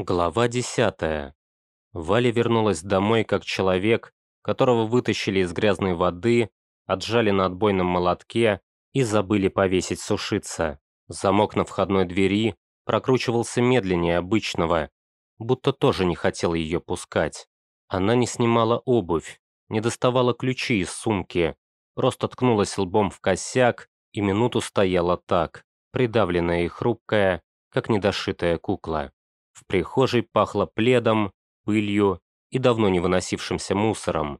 Глава 10. Валя вернулась домой как человек, которого вытащили из грязной воды, отжали на отбойном молотке и забыли повесить сушиться. Замок на входной двери прокручивался медленнее обычного, будто тоже не хотел ее пускать. Она не снимала обувь, не доставала ключи из сумки, просто ткнулась лбом в косяк и минуту стояла так, придавленная и хрупкая, как недошитая кукла. В прихожей пахло пледом, пылью и давно не выносившимся мусором.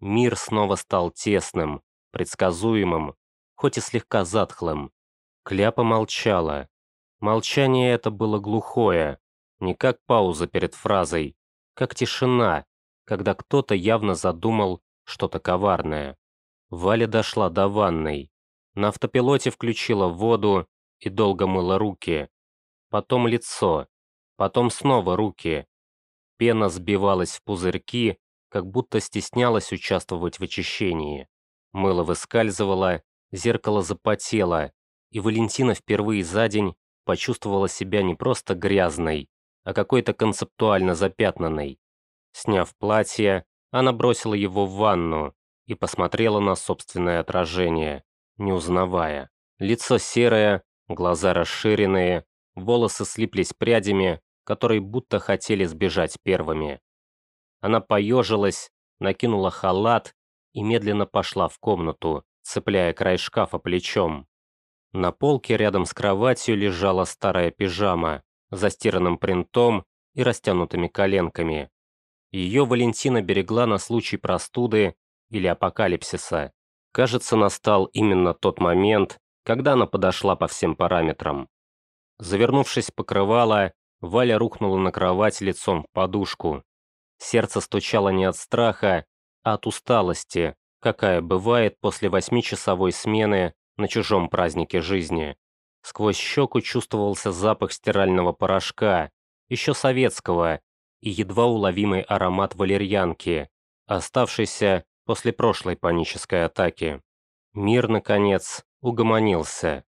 Мир снова стал тесным, предсказуемым, хоть и слегка затхлым. Кляпа молчала. Молчание это было глухое, не как пауза перед фразой, как тишина, когда кто-то явно задумал что-то коварное. Валя дошла до ванной. На автопилоте включила воду и долго мыла руки. Потом лицо, потом снова руки. Пена сбивалась в пузырьки, как будто стеснялась участвовать в очищении. Мыло выскальзывало, зеркало запотело, и Валентина впервые за день почувствовала себя не просто грязной, а какой-то концептуально запятнанной. Сняв платье, она бросила его в ванну и посмотрела на собственное отражение, не узнавая. Лицо серое, глаза расширенные, волосы слиплись прядями, которые будто хотели сбежать первыми. Она поежилась, накинула халат и медленно пошла в комнату, цепляя край шкафа плечом. На полке рядом с кроватью лежала старая пижама, застиранным принтом и растянутыми коленками. Ее Валентина берегла на случай простуды или апокалипсиса. Кажется, настал именно тот момент, когда она подошла по всем параметрам. Завернувшись покрывало, Валя рухнула на кровать лицом в подушку. Сердце стучало не от страха, а от усталости, какая бывает после восьмичасовой смены на чужом празднике жизни. Сквозь щеку чувствовался запах стирального порошка, еще советского, и едва уловимый аромат валерьянки, оставшийся после прошлой панической атаки. Мир, наконец, угомонился.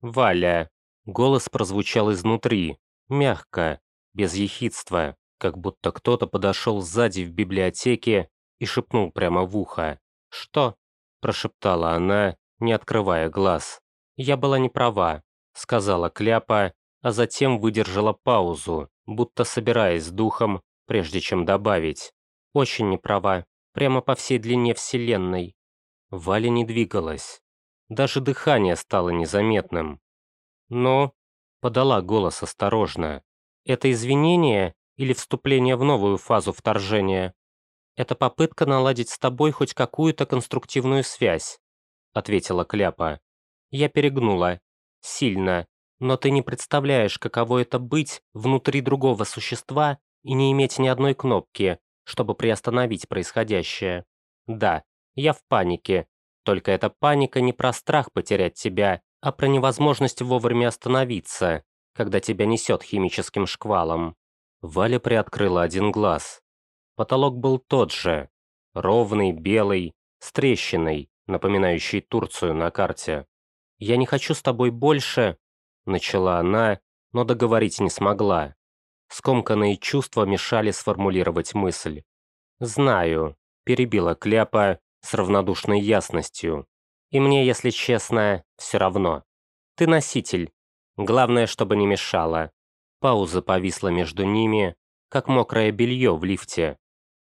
«Валя!» Голос прозвучал изнутри, мягко, без ехидства, как будто кто-то подошел сзади в библиотеке и шепнул прямо в ухо. «Что?» – прошептала она, не открывая глаз. «Я была не права», – сказала Кляпа, а затем выдержала паузу, будто собираясь с духом, прежде чем добавить. «Очень не права, прямо по всей длине Вселенной». Валя не двигалась. Даже дыхание стало незаметным. «Но», — подала голос осторожно, «это извинение или вступление в новую фазу вторжения? Это попытка наладить с тобой хоть какую-то конструктивную связь», — ответила Кляпа. «Я перегнула. Сильно. Но ты не представляешь, каково это быть внутри другого существа и не иметь ни одной кнопки, чтобы приостановить происходящее. Да, я в панике. Только эта паника не про страх потерять тебя, а про невозможность вовремя остановиться, когда тебя несет химическим шквалом. Валя приоткрыла один глаз. Потолок был тот же, ровный, белый, с трещиной, напоминающей Турцию на карте. «Я не хочу с тобой больше», — начала она, но договорить не смогла. Скомканные чувства мешали сформулировать мысль. «Знаю», — перебила Кляпа с равнодушной ясностью. И мне, если честно, все равно. Ты носитель. Главное, чтобы не мешало. Пауза повисла между ними, как мокрое белье в лифте.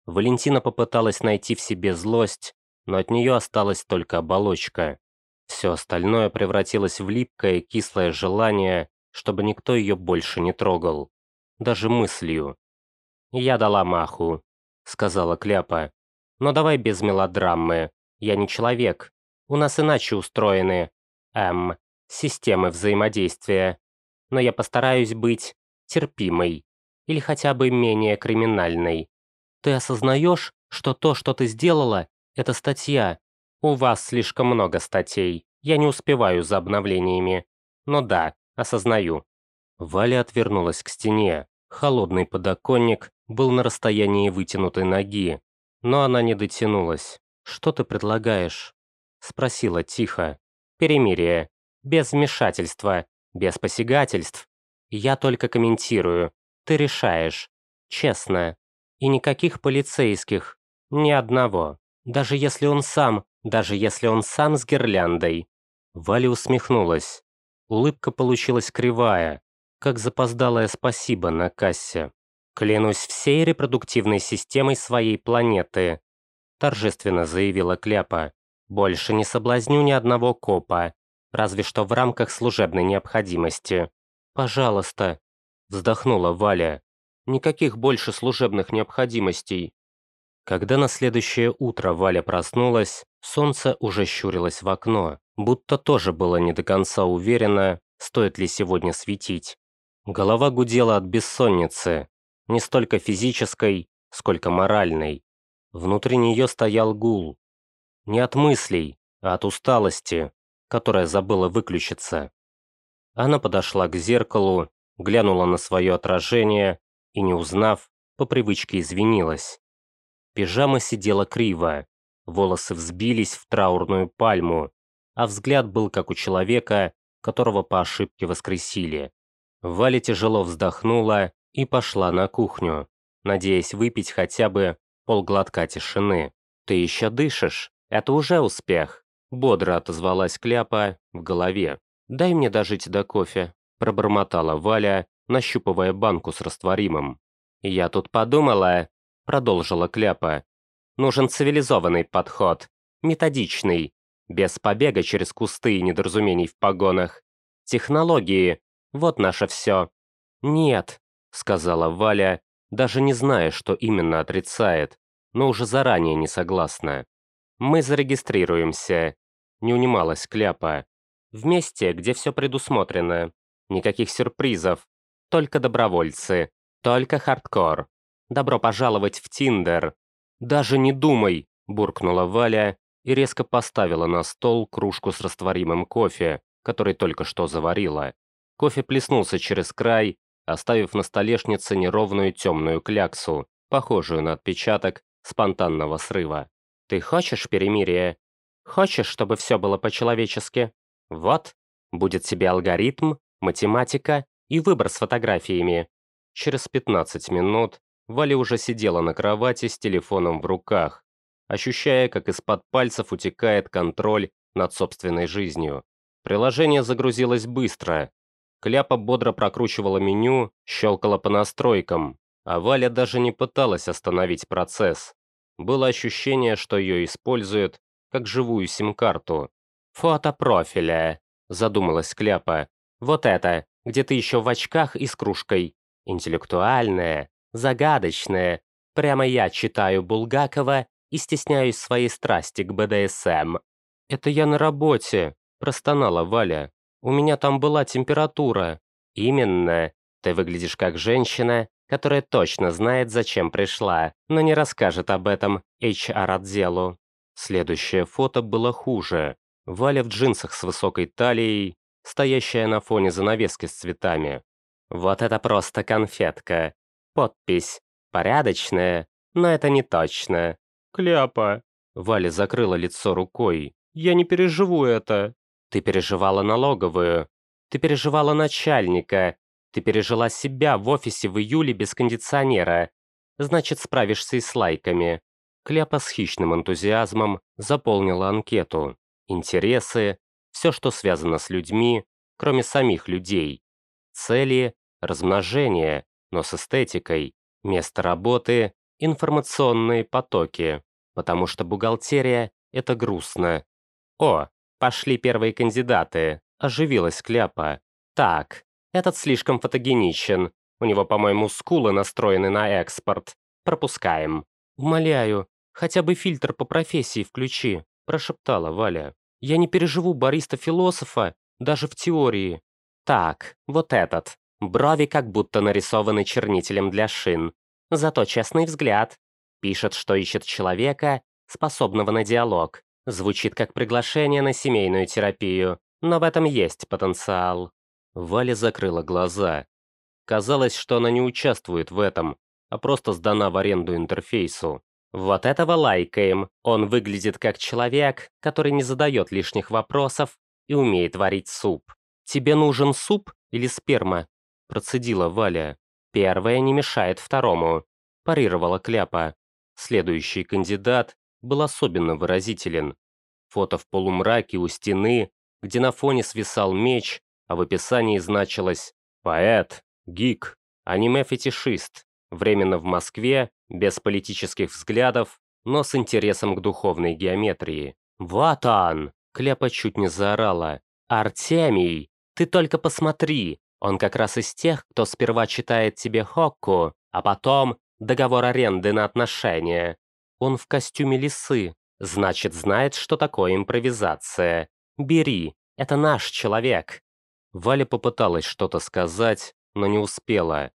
Валентина попыталась найти в себе злость, но от нее осталась только оболочка. Все остальное превратилось в липкое кислое желание, чтобы никто ее больше не трогал. Даже мыслью. «Я дала маху», — сказала Кляпа. «Но давай без мелодрамы. Я не человек, у нас иначе устроены, эм, системы взаимодействия. Но я постараюсь быть терпимой или хотя бы менее криминальной. Ты осознаешь, что то, что ты сделала, это статья. У вас слишком много статей, я не успеваю за обновлениями. Но да, осознаю. Валя отвернулась к стене. Холодный подоконник был на расстоянии вытянутой ноги, но она не дотянулась. «Что ты предлагаешь?» Спросила тихо. «Перемирие. Без вмешательства. Без посягательств. Я только комментирую. Ты решаешь. Честно. И никаких полицейских. Ни одного. Даже если он сам, даже если он сам с гирляндой». Валя усмехнулась. Улыбка получилась кривая, как запоздалое спасибо на кассе. «Клянусь всей репродуктивной системой своей планеты», торжественно заявила Кляпа. «Больше не соблазню ни одного копа, разве что в рамках служебной необходимости. Пожалуйста», вздохнула Валя. «Никаких больше служебных необходимостей». Когда на следующее утро Валя проснулась, солнце уже щурилось в окно, будто тоже было не до конца уверено, стоит ли сегодня светить. Голова гудела от бессонницы, не столько физической, сколько моральной. Внутри нее стоял гул. Не от мыслей, а от усталости, которая забыла выключиться. Она подошла к зеркалу, глянула на свое отражение и, не узнав, по привычке извинилась. Пижама сидела криво, волосы взбились в траурную пальму, а взгляд был как у человека, которого по ошибке воскресили. Валя тяжело вздохнула и пошла на кухню, надеясь выпить хотя бы полглотка тишины. «Ты еще дышишь? Это уже успех!» Бодро отозвалась Кляпа в голове. «Дай мне дожить до кофе», пробормотала Валя, нащупывая банку с растворимым. «Я тут подумала», продолжила Кляпа. «Нужен цивилизованный подход, методичный, без побега через кусты и недоразумений в погонах. Технологии, вот наше все». «Нет», — сказала Валя, даже не зная, что именно отрицает, но уже заранее не согласна. «Мы зарегистрируемся», — не унималась Кляпа. «В месте, где все предусмотрено. Никаких сюрпризов. Только добровольцы. Только хардкор. Добро пожаловать в Tinder». «Даже не думай», — буркнула Валя и резко поставила на стол кружку с растворимым кофе, который только что заварила. Кофе плеснулся через край, оставив на столешнице неровную темную кляксу, похожую на отпечаток спонтанного срыва. «Ты хочешь перемирие? Хочешь, чтобы все было по-человечески? Вот, будет тебе алгоритм, математика и выбор с фотографиями». Через 15 минут Валя уже сидела на кровати с телефоном в руках, ощущая, как из-под пальцев утекает контроль над собственной жизнью. Приложение загрузилось быстро, Кляпа бодро прокручивала меню, щелкала по настройкам, а Валя даже не пыталась остановить процесс. Было ощущение, что ее используют как живую сим-карту. «Фото профиля», – задумалась Кляпа. «Вот это, где ты еще в очках и с кружкой. Интеллектуальная, загадочная. Прямо я читаю Булгакова и стесняюсь своей страсти к БДСМ». «Это я на работе», – простонала Валя. У меня там была температура. Именно. Ты выглядишь как женщина, которая точно знает, зачем пришла, но не расскажет об этом HR-отделу. Следующее фото было хуже. Валя в джинсах с высокой талией, стоящая на фоне занавески с цветами. Вот это просто конфетка. Подпись. Порядочная, но это не точно. Кляпа. Валя закрыла лицо рукой. Я не переживу это. Ты переживала налоговую. Ты переживала начальника. Ты пережила себя в офисе в июле без кондиционера. Значит, справишься и с лайками. Кляпа с хищным энтузиазмом заполнила анкету. Интересы, все, что связано с людьми, кроме самих людей. Цели, размножение, но с эстетикой. Место работы, информационные потоки. Потому что бухгалтерия – это грустно. О, Пошли первые кандидаты. Оживилась Кляпа. Так, этот слишком фотогеничен. У него, по-моему, скулы настроены на экспорт. Пропускаем. Умоляю, хотя бы фильтр по профессии включи, прошептала Валя. Я не переживу бариста-философа, даже в теории. Так, вот этот. Брови как будто нарисованы чернителем для шин. Зато честный взгляд. Пишет, что ищет человека, способного на диалог. Звучит как приглашение на семейную терапию, но в этом есть потенциал. Валя закрыла глаза. Казалось, что она не участвует в этом, а просто сдана в аренду интерфейсу. Вот этого лайкаем. Он выглядит как человек, который не задает лишних вопросов и умеет варить суп. «Тебе нужен суп или сперма?» Процедила Валя. Первое не мешает второму, парировала Кляпа. Следующий кандидат был особенно выразителен. Фото в полумраке у стены, где на фоне свисал меч, а в описании значилось «поэт», «гик», «аниме-фетишист», временно в Москве, без политических взглядов, но с интересом к духовной геометрии. «Вот он!» – чуть не заорала. «Артемий, ты только посмотри! Он как раз из тех, кто сперва читает тебе Хокку, а потом договор аренды на отношения. Он в костюме лисы, значит, знает, что такое импровизация. Бери, это наш человек». Валя попыталась что-то сказать, но не успела.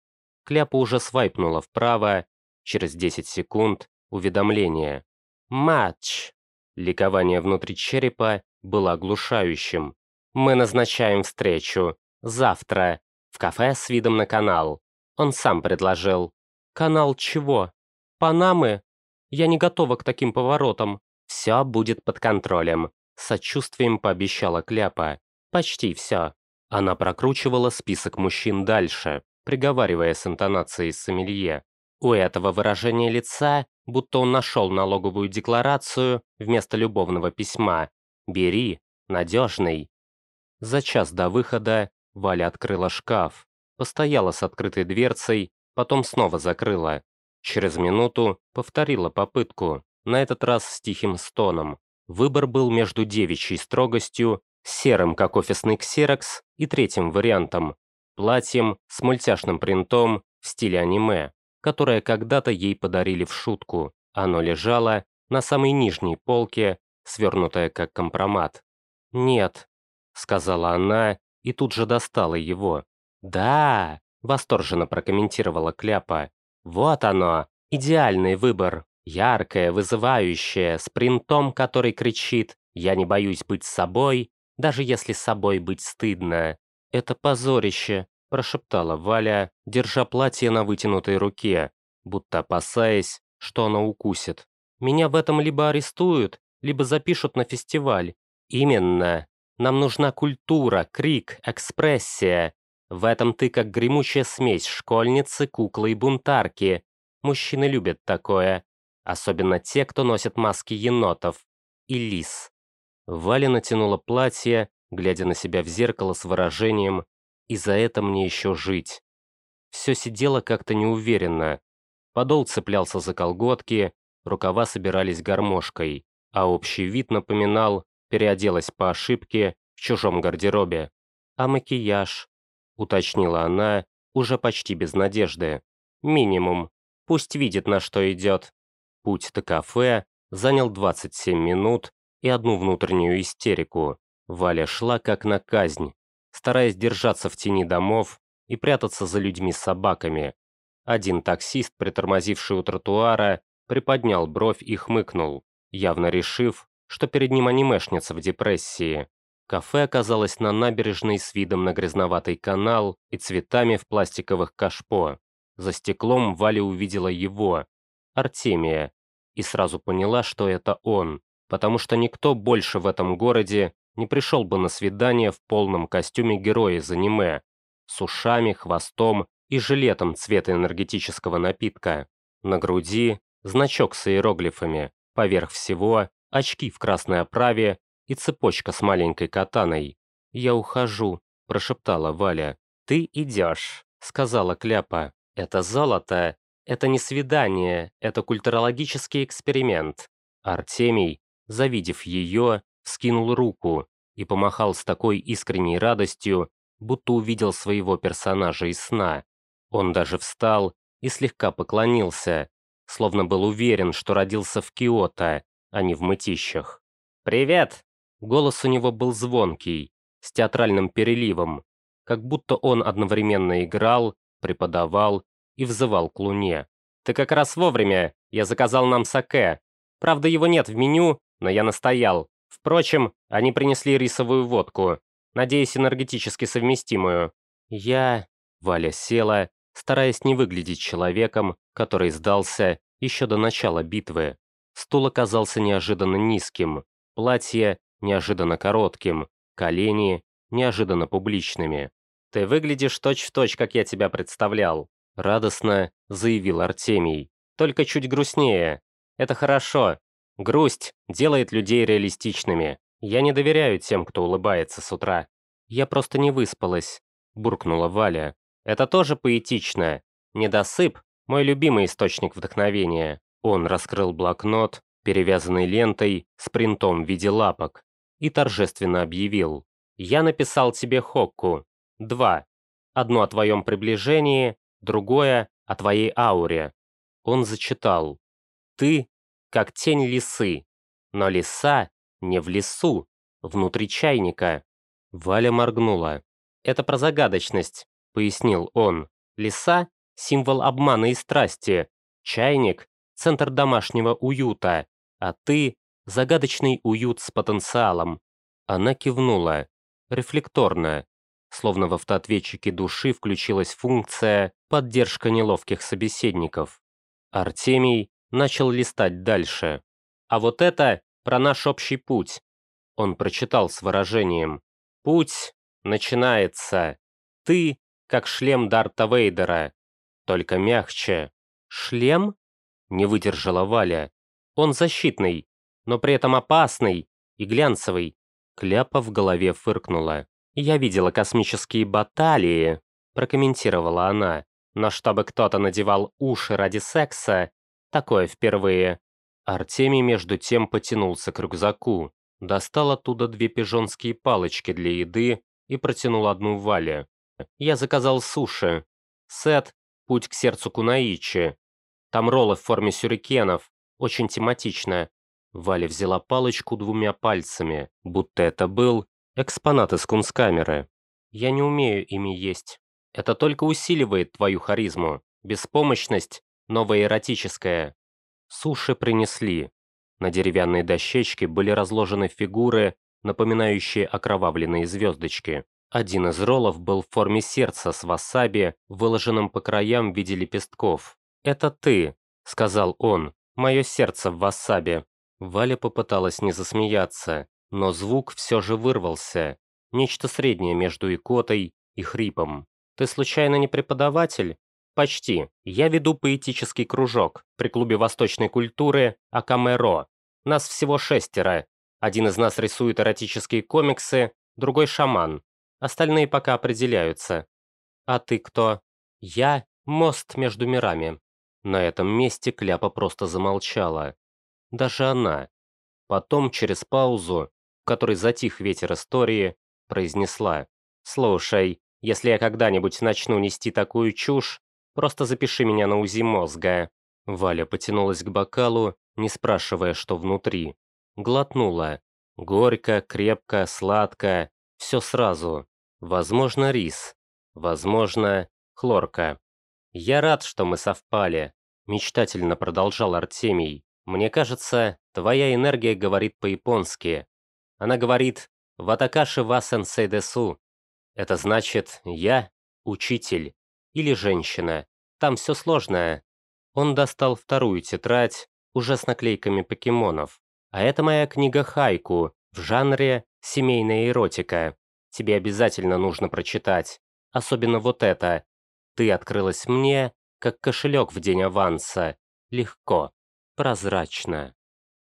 Кляпа уже свайпнула вправо, через 10 секунд уведомление. «Матч!» Ликование внутри черепа было оглушающим. «Мы назначаем встречу. Завтра. В кафе с видом на канал. Он сам предложил». «Канал чего? Панамы? Я не готова к таким поворотам». «Все будет под контролем», — сочувствием пообещала Кляпа. «Почти все». Она прокручивала список мужчин дальше, приговаривая с интонацией сомелье. У этого выражения лица, будто он нашел налоговую декларацию вместо любовного письма. «Бери, надежный». За час до выхода Валя открыла шкаф, постояла с открытой дверцей, потом снова закрыла. Через минуту повторила попытку, на этот раз с тихим стоном. Выбор был между девичьей строгостью, серым, как офисный ксерокс, и третьим вариантом – платьем с мультяшным принтом в стиле аниме, которое когда-то ей подарили в шутку. Оно лежало на самой нижней полке, свернутое как компромат. «Нет», — сказала она и тут же достала его. «Да», — восторженно прокомментировала Кляпа. «Вот оно, идеальный выбор. Яркое, вызывающее, с принтом, который кричит «Я не боюсь быть собой, даже если собой быть стыдно». «Это позорище», – прошептала Валя, держа платье на вытянутой руке, будто опасаясь, что оно укусит. «Меня в этом либо арестуют, либо запишут на фестиваль. Именно. Нам нужна культура, крик, экспрессия. В этом ты как гремучая смесь школьницы, куклы и бунтарки. Мужчины любят такое. Особенно те, кто носит маски енотов. И лис. Валя натянула платье, глядя на себя в зеркало с выражением «И за это мне еще жить». Все сидело как-то неуверенно. Подол цеплялся за колготки, рукава собирались гармошкой, а общий вид напоминал «переоделась по ошибке в чужом гардеробе». «А макияж?» – уточнила она, уже почти без надежды. «Минимум. Пусть видит, на что идет». Путь до кафе занял 27 минут и одну внутреннюю истерику. Валя шла как на казнь, стараясь держаться в тени домов и прятаться за людьми с собаками. Один таксист, притормозивший у тротуара, приподнял бровь и хмыкнул, явно решив, что перед ним анимешница в депрессии. Кафе оказалось на набережной с видом на грязноватый канал и цветами в пластиковых кашпо. За стеклом Валя увидела его, Артемия, и сразу поняла, что это он, потому что никто больше в этом городе не пришел бы на свидание в полном костюме героя из аниме, с ушами, хвостом и жилетом цвета энергетического напитка. На груди значок с иероглифами, поверх всего очки в красной оправе и цепочка с маленькой катаной. «Я ухожу», – прошептала Валя. «Ты идешь», – сказала Кляпа. «Это золото это не свидание, это культурологический эксперимент. Артемий, завидев ее, скинул руку и помахал с такой искренней радостью, будто увидел своего персонажа из сна. Он даже встал и слегка поклонился, словно был уверен, что родился в Киото, а не в мытищах. «Привет!» Голос у него был звонкий, с театральным переливом, как будто он одновременно играл, преподавал и взывал к луне. «Ты как раз вовремя, я заказал нам саке. Правда, его нет в меню, но я настоял. Впрочем, они принесли рисовую водку, надеюсь, энергетически совместимую. Я...» Валя села, стараясь не выглядеть человеком, который сдался еще до начала битвы. Стул оказался неожиданно низким, платье неожиданно коротким, колени неожиданно публичными. «Ты выглядишь точь-в-точь, точь, как я тебя представлял. — радостно заявил Артемий. «Только чуть грустнее. Это хорошо. Грусть делает людей реалистичными. Я не доверяю тем, кто улыбается с утра. Я просто не выспалась», — буркнула Валя. «Это тоже поэтично. Недосып — мой любимый источник вдохновения». Он раскрыл блокнот, перевязанный лентой с принтом в виде лапок, и торжественно объявил. «Я написал тебе хокку. Два. Одно о твоем приближении, другое о твоей ауре». Он зачитал. «Ты как тень лисы, но лиса не в лесу, внутри чайника». Валя моргнула. «Это про загадочность», — пояснил он. «Лиса — символ обмана и страсти, чайник — центр домашнего уюта, а ты — загадочный уют с потенциалом». Она кивнула, рефлекторно, словно в автоответчике души включилась функция «поддержка неловких собеседников». Артемий начал листать дальше. «А вот это про наш общий путь». Он прочитал с выражением. «Путь начинается. Ты, как шлем Дарта Вейдера, только мягче». «Шлем?» — не выдержала Валя. Он защитный, но при этом опасный и глянцевый. Кляпа в голове фыркнула. «Я видела космические баталии», – прокомментировала она. «Но чтобы кто-то надевал уши ради секса, такое впервые». Артемий между тем потянулся к рюкзаку, достал оттуда две пижонские палочки для еды и протянул одну Вале. «Я заказал суши. Сет «Путь к сердцу Кунаичи». Там роллы в форме сюрикенов, очень тематичная. Валя взяла палочку двумя пальцами, будто это был экспонат из кунсткамеры. «Я не умею ими есть. Это только усиливает твою харизму. Беспомощность, новая эротическая». Суши принесли. На деревянной дощечке были разложены фигуры, напоминающие окровавленные звездочки. Один из роллов был в форме сердца с васаби, выложенным по краям в виде лепестков. «Это ты», — сказал он, Мое сердце в вассабе». Валя попыталась не засмеяться, но звук все же вырвался. Нечто среднее между икотой и хрипом. «Ты случайно не преподаватель?» «Почти. Я веду поэтический кружок при клубе восточной культуры Акамеро. Нас всего шестеро. Один из нас рисует эротические комиксы, другой шаман. Остальные пока определяются. А ты кто? Я – мост между мирами. На этом месте Кляпа просто замолчала. Даже она. Потом, через паузу, в которой затих ветер истории, произнесла. «Слушай, если я когда-нибудь начну нести такую чушь, просто запиши меня на УЗИ мозга». Валя потянулась к бокалу, не спрашивая, что внутри. Глотнула. Горько, крепко, сладко, все сразу. Возможно, рис. Возможно, хлорка. «Я рад, что мы совпали», – мечтательно продолжал Артемий. «Мне кажется, твоя энергия говорит по-японски. Она говорит «Ватакаши ва сенсей десу». Это значит «я – учитель» или «женщина». Там все сложное. Он достал вторую тетрадь, уже с наклейками покемонов. А это моя книга хайку в жанре «семейная эротика». Тебе обязательно нужно прочитать. Особенно вот это ты открылась мне, как кошелек в день аванса. Легко, прозрачно.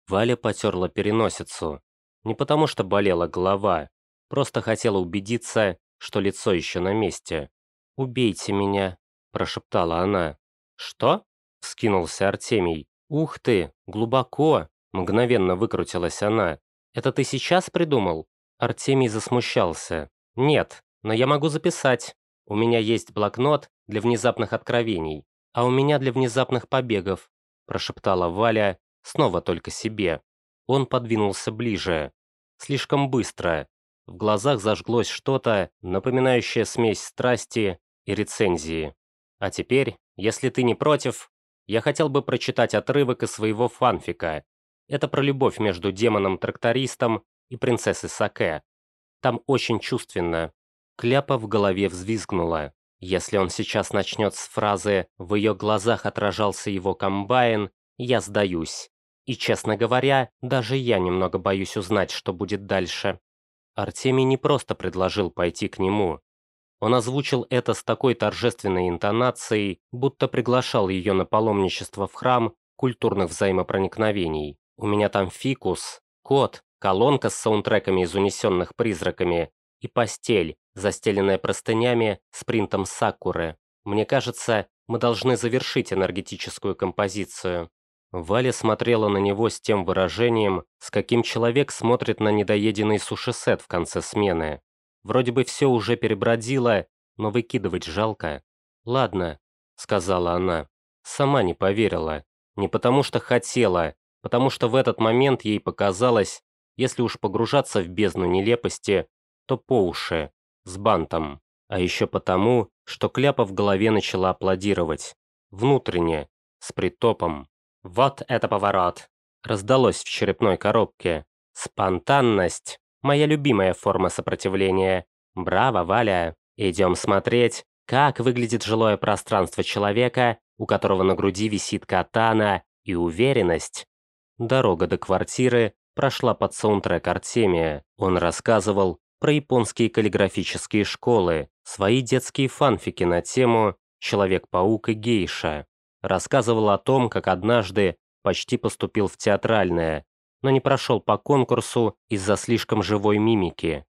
Валя потерла переносицу. Не потому что болела голова, просто хотела убедиться, что лицо еще на месте. «Убейте меня», – прошептала она. «Что?» – вскинулся Артемий. «Ух ты, глубоко!» – мгновенно выкрутилась она. «Это ты сейчас придумал?» Артемий засмущался. «Нет, но я могу записать. У меня есть блокнот для внезапных откровений, а у меня для внезапных побегов», прошептала Валя, снова только себе. Он подвинулся ближе. Слишком быстро. В глазах зажглось что-то, напоминающее смесь страсти и рецензии. А теперь, если ты не против, я хотел бы прочитать отрывок из своего фанфика. Это про любовь между демоном-трактористом и принцессой Саке. Там очень чувственно. Кляпа в голове взвизгнула. Если он сейчас начнет с фразы «в ее глазах отражался его комбайн», я сдаюсь. И, честно говоря, даже я немного боюсь узнать, что будет дальше. Артемий не просто предложил пойти к нему. Он озвучил это с такой торжественной интонацией, будто приглашал ее на паломничество в храм культурных взаимопроникновений. У меня там фикус, кот, колонка с саундтреками из унесенных призраками и постель, застеленная простынями с принтом сакуры. Мне кажется, мы должны завершить энергетическую композицию. Валя смотрела на него с тем выражением, с каким человек смотрит на недоеденный суши-сет в конце смены. Вроде бы все уже перебродило, но выкидывать жалко. «Ладно», — сказала она. Сама не поверила. Не потому что хотела, потому что в этот момент ей показалось, если уж погружаться в бездну нелепости, то по уши, с бантом. А еще потому, что кляпа в голове начала аплодировать. Внутренне, с притопом. «Вот это поворот!» Раздалось в черепной коробке. «Спонтанность – моя любимая форма сопротивления. Браво, Валя! Идем смотреть, как выглядит жилое пространство человека, у которого на груди висит катана и уверенность. Дорога до квартиры прошла под саундтрек Артемия. Он рассказывал про японские каллиграфические школы, свои детские фанфики на тему «Человек-паук и гейша». Рассказывал о том, как однажды почти поступил в театральное, но не прошел по конкурсу из-за слишком живой мимики.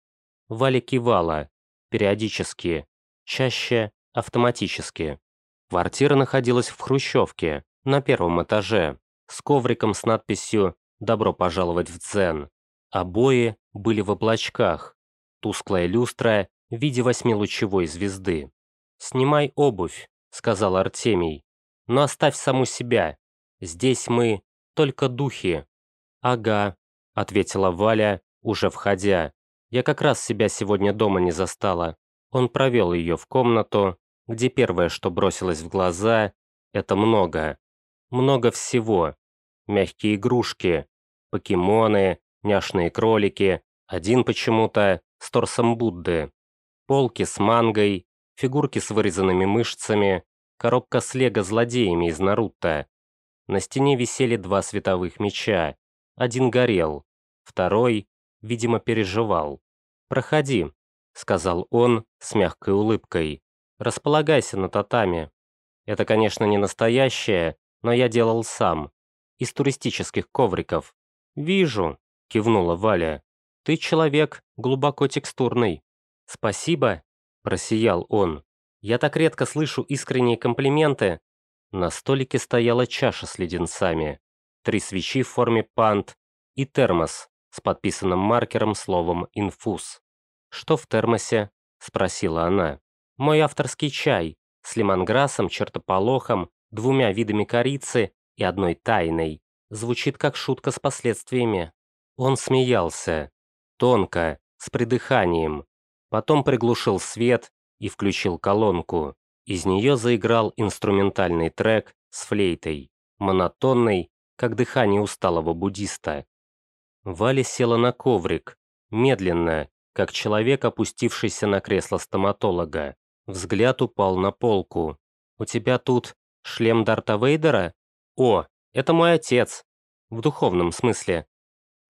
Валя кивала, периодически, чаще автоматически. Квартира находилась в Хрущевке, на первом этаже, с ковриком с надписью «Добро пожаловать в Дзен». Обои были в облачках, тусклая люстра в виде восьмилучевой звезды. «Снимай обувь», — сказал Артемий, — «но оставь саму себя. Здесь мы только духи». «Ага», — ответила Валя, уже входя. «Я как раз себя сегодня дома не застала». Он провел ее в комнату, где первое, что бросилось в глаза, это много. Много всего. Мягкие игрушки, покемоны, няшные кролики, один почему-то с торсом Будды, полки с мангой, фигурки с вырезанными мышцами, коробка с лего-злодеями из Наруто. На стене висели два световых меча. Один горел, второй, видимо, переживал. «Проходи», — сказал он с мягкой улыбкой. Располагайся на татами. Это, конечно, не настоящее, но я делал сам. Из туристических ковриков. Вижу, кивнула Валя. Ты человек глубоко текстурный. Спасибо, просиял он. Я так редко слышу искренние комплименты. На столике стояла чаша с леденцами, три свечи в форме пант и термос с подписанным маркером словом «инфуз». «Что в термосе?» – спросила она. Мой авторский чай с лимонграссом, чертополохом, двумя видами корицы и одной тайной. Звучит как шутка с последствиями. Он смеялся. Тонко, с придыханием. Потом приглушил свет и включил колонку. Из нее заиграл инструментальный трек с флейтой, монотонный, как дыхание усталого буддиста. Валя села на коврик, медленно, как человек, опустившийся на кресло стоматолога. Взгляд упал на полку. «У тебя тут шлем Дарта Вейдера? О, это мой отец. В духовном смысле».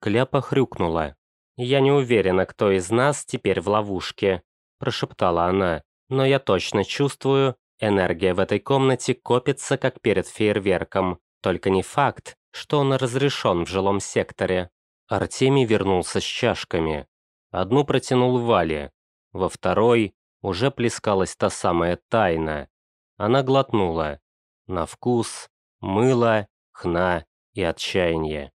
Кляпа хрюкнула. «Я не уверена, кто из нас теперь в ловушке», – прошептала она. «Но я точно чувствую, энергия в этой комнате копится, как перед фейерверком. Только не факт, что он разрешен в жилом секторе». Артемий вернулся с чашками. Одну протянул Вале, во второй уже плескалась та самая тайна. Она глотнула. На вкус, мыло, хна и отчаяние.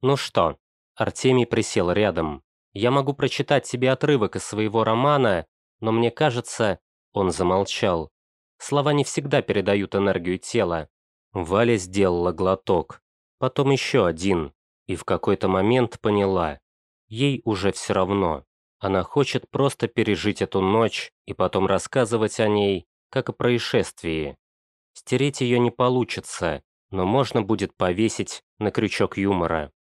«Ну что?» Артемий присел рядом. «Я могу прочитать тебе отрывок из своего романа, но мне кажется...» Он замолчал. Слова не всегда передают энергию тела. Валя сделала глоток. Потом еще один. И в какой-то момент поняла. Ей уже все равно. Она хочет просто пережить эту ночь и потом рассказывать о ней, как о происшествии. Стереть ее не получится, но можно будет повесить на крючок юмора.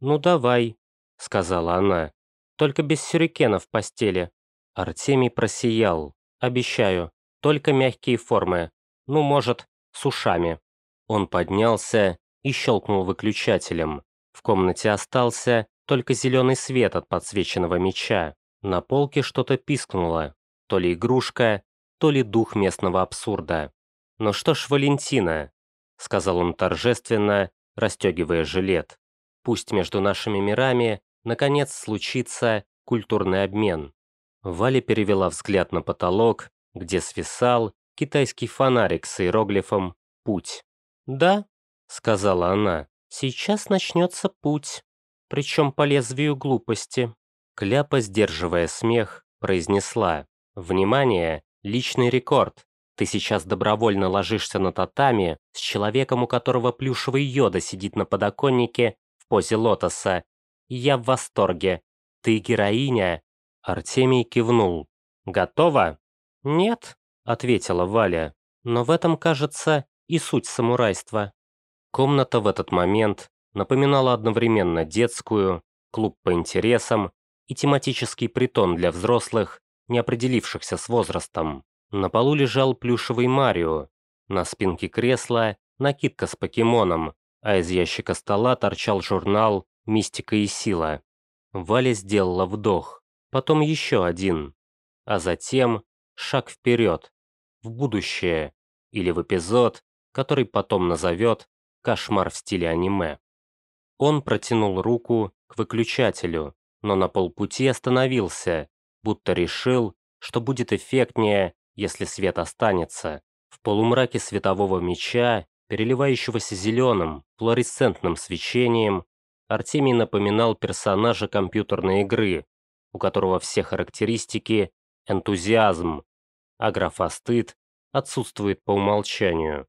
«Ну давай», — сказала она, — «только без сюрикена в постели». Артемий просиял. «Обещаю, только мягкие формы. Ну, может, с ушами». Он поднялся и щелкнул выключателем. В комнате остался только зеленый свет от подсвеченного меча. На полке что-то пискнуло. то ли игрушка, то ли дух местного абсурда. «Ну что ж, Валентина», — сказал он торжественно, расстегивая жилет, «пусть между нашими мирами, наконец, случится культурный обмен». Валя перевела взгляд на потолок, где свисал китайский фонарик с иероглифом «Путь». «Да», — сказала она, — «сейчас начнется путь, причем по лезвию глупости». Кляпа, сдерживая смех, произнесла «Внимание, личный рекорд. Ты сейчас добровольно ложишься на татами с человеком, у которого плюшевый йода сидит на подоконнике в позе лотоса. Я в восторге. Ты героиня». Артемий кивнул. «Готова?» «Нет», — ответила Валя. «Но в этом, кажется, и суть самурайства». Комната в этот момент напоминала одновременно детскую, клуб по интересам и тематический притон для взрослых, не определившихся с возрастом. На полу лежал плюшевый Марио, на спинке кресла накидка с покемоном, а из ящика стола торчал журнал «Мистика и сила». Валя сделала вдох, потом еще один, а затем шаг вперед, в будущее, или в эпизод, который потом назовет «Кошмар в стиле аниме». Он протянул руку к выключателю, но на полпути остановился, будто решил, что будет эффектнее, если свет останется. В полумраке светового меча, переливающегося зеленым, флуоресцентным свечением, Артемий напоминал персонажа компьютерной игры, у которого все характеристики – энтузиазм, а графа «стыд» отсутствует по умолчанию.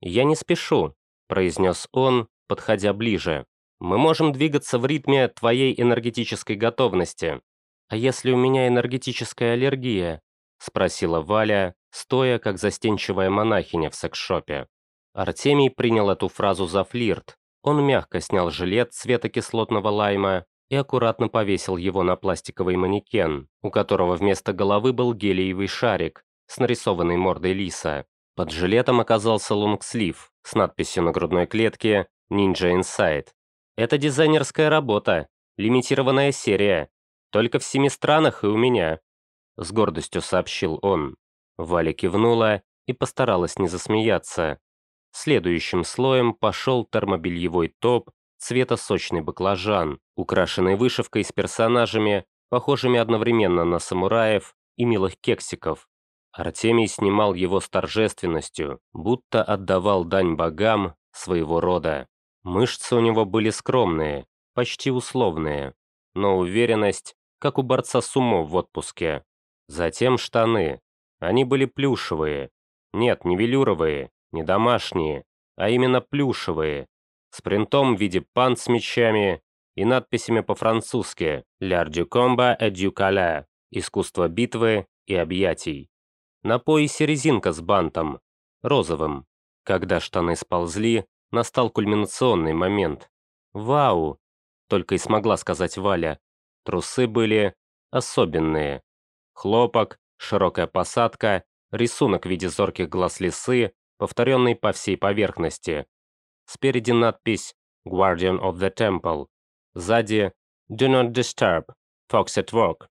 «Я не спешу», – произнес он, подходя ближе. Мы можем двигаться в ритме твоей энергетической готовности. А если у меня энергетическая аллергия? Спросила Валя, стоя как застенчивая монахиня в секс-шопе. Артемий принял эту фразу за флирт. Он мягко снял жилет цвета кислотного лайма и аккуратно повесил его на пластиковый манекен, у которого вместо головы был гелиевый шарик с нарисованной мордой лиса. Под жилетом оказался лонгслив с надписью на грудной клетке «Ninja Inside». Это дизайнерская работа, лимитированная серия. Только в семи странах и у меня», — с гордостью сообщил он. Валя кивнула и постаралась не засмеяться. Следующим слоем пошел термобельевой топ цвета сочный баклажан, украшенный вышивкой с персонажами, похожими одновременно на самураев и милых кексиков. Артемий снимал его с торжественностью, будто отдавал дань богам своего рода. Мышцы у него были скромные, почти условные, но уверенность, как у борца сумо в отпуске. Затем штаны. Они были плюшевые. Нет, не велюровые, не домашние, а именно плюшевые, с принтом в виде пант с мечами и надписями по-французски «L'art du combat et du calais» – «Искусство битвы и объятий». На поясе резинка с бантом, розовым. Когда штаны сползли, настал кульминационный момент. «Вау!» – только и смогла сказать Валя. Трусы были особенные. Хлопок, широкая посадка, рисунок в виде зорких глаз лисы, повторенный по всей поверхности. Спереди надпись «Guardian of the Temple». Сзади «Do not disturb. Fox at work».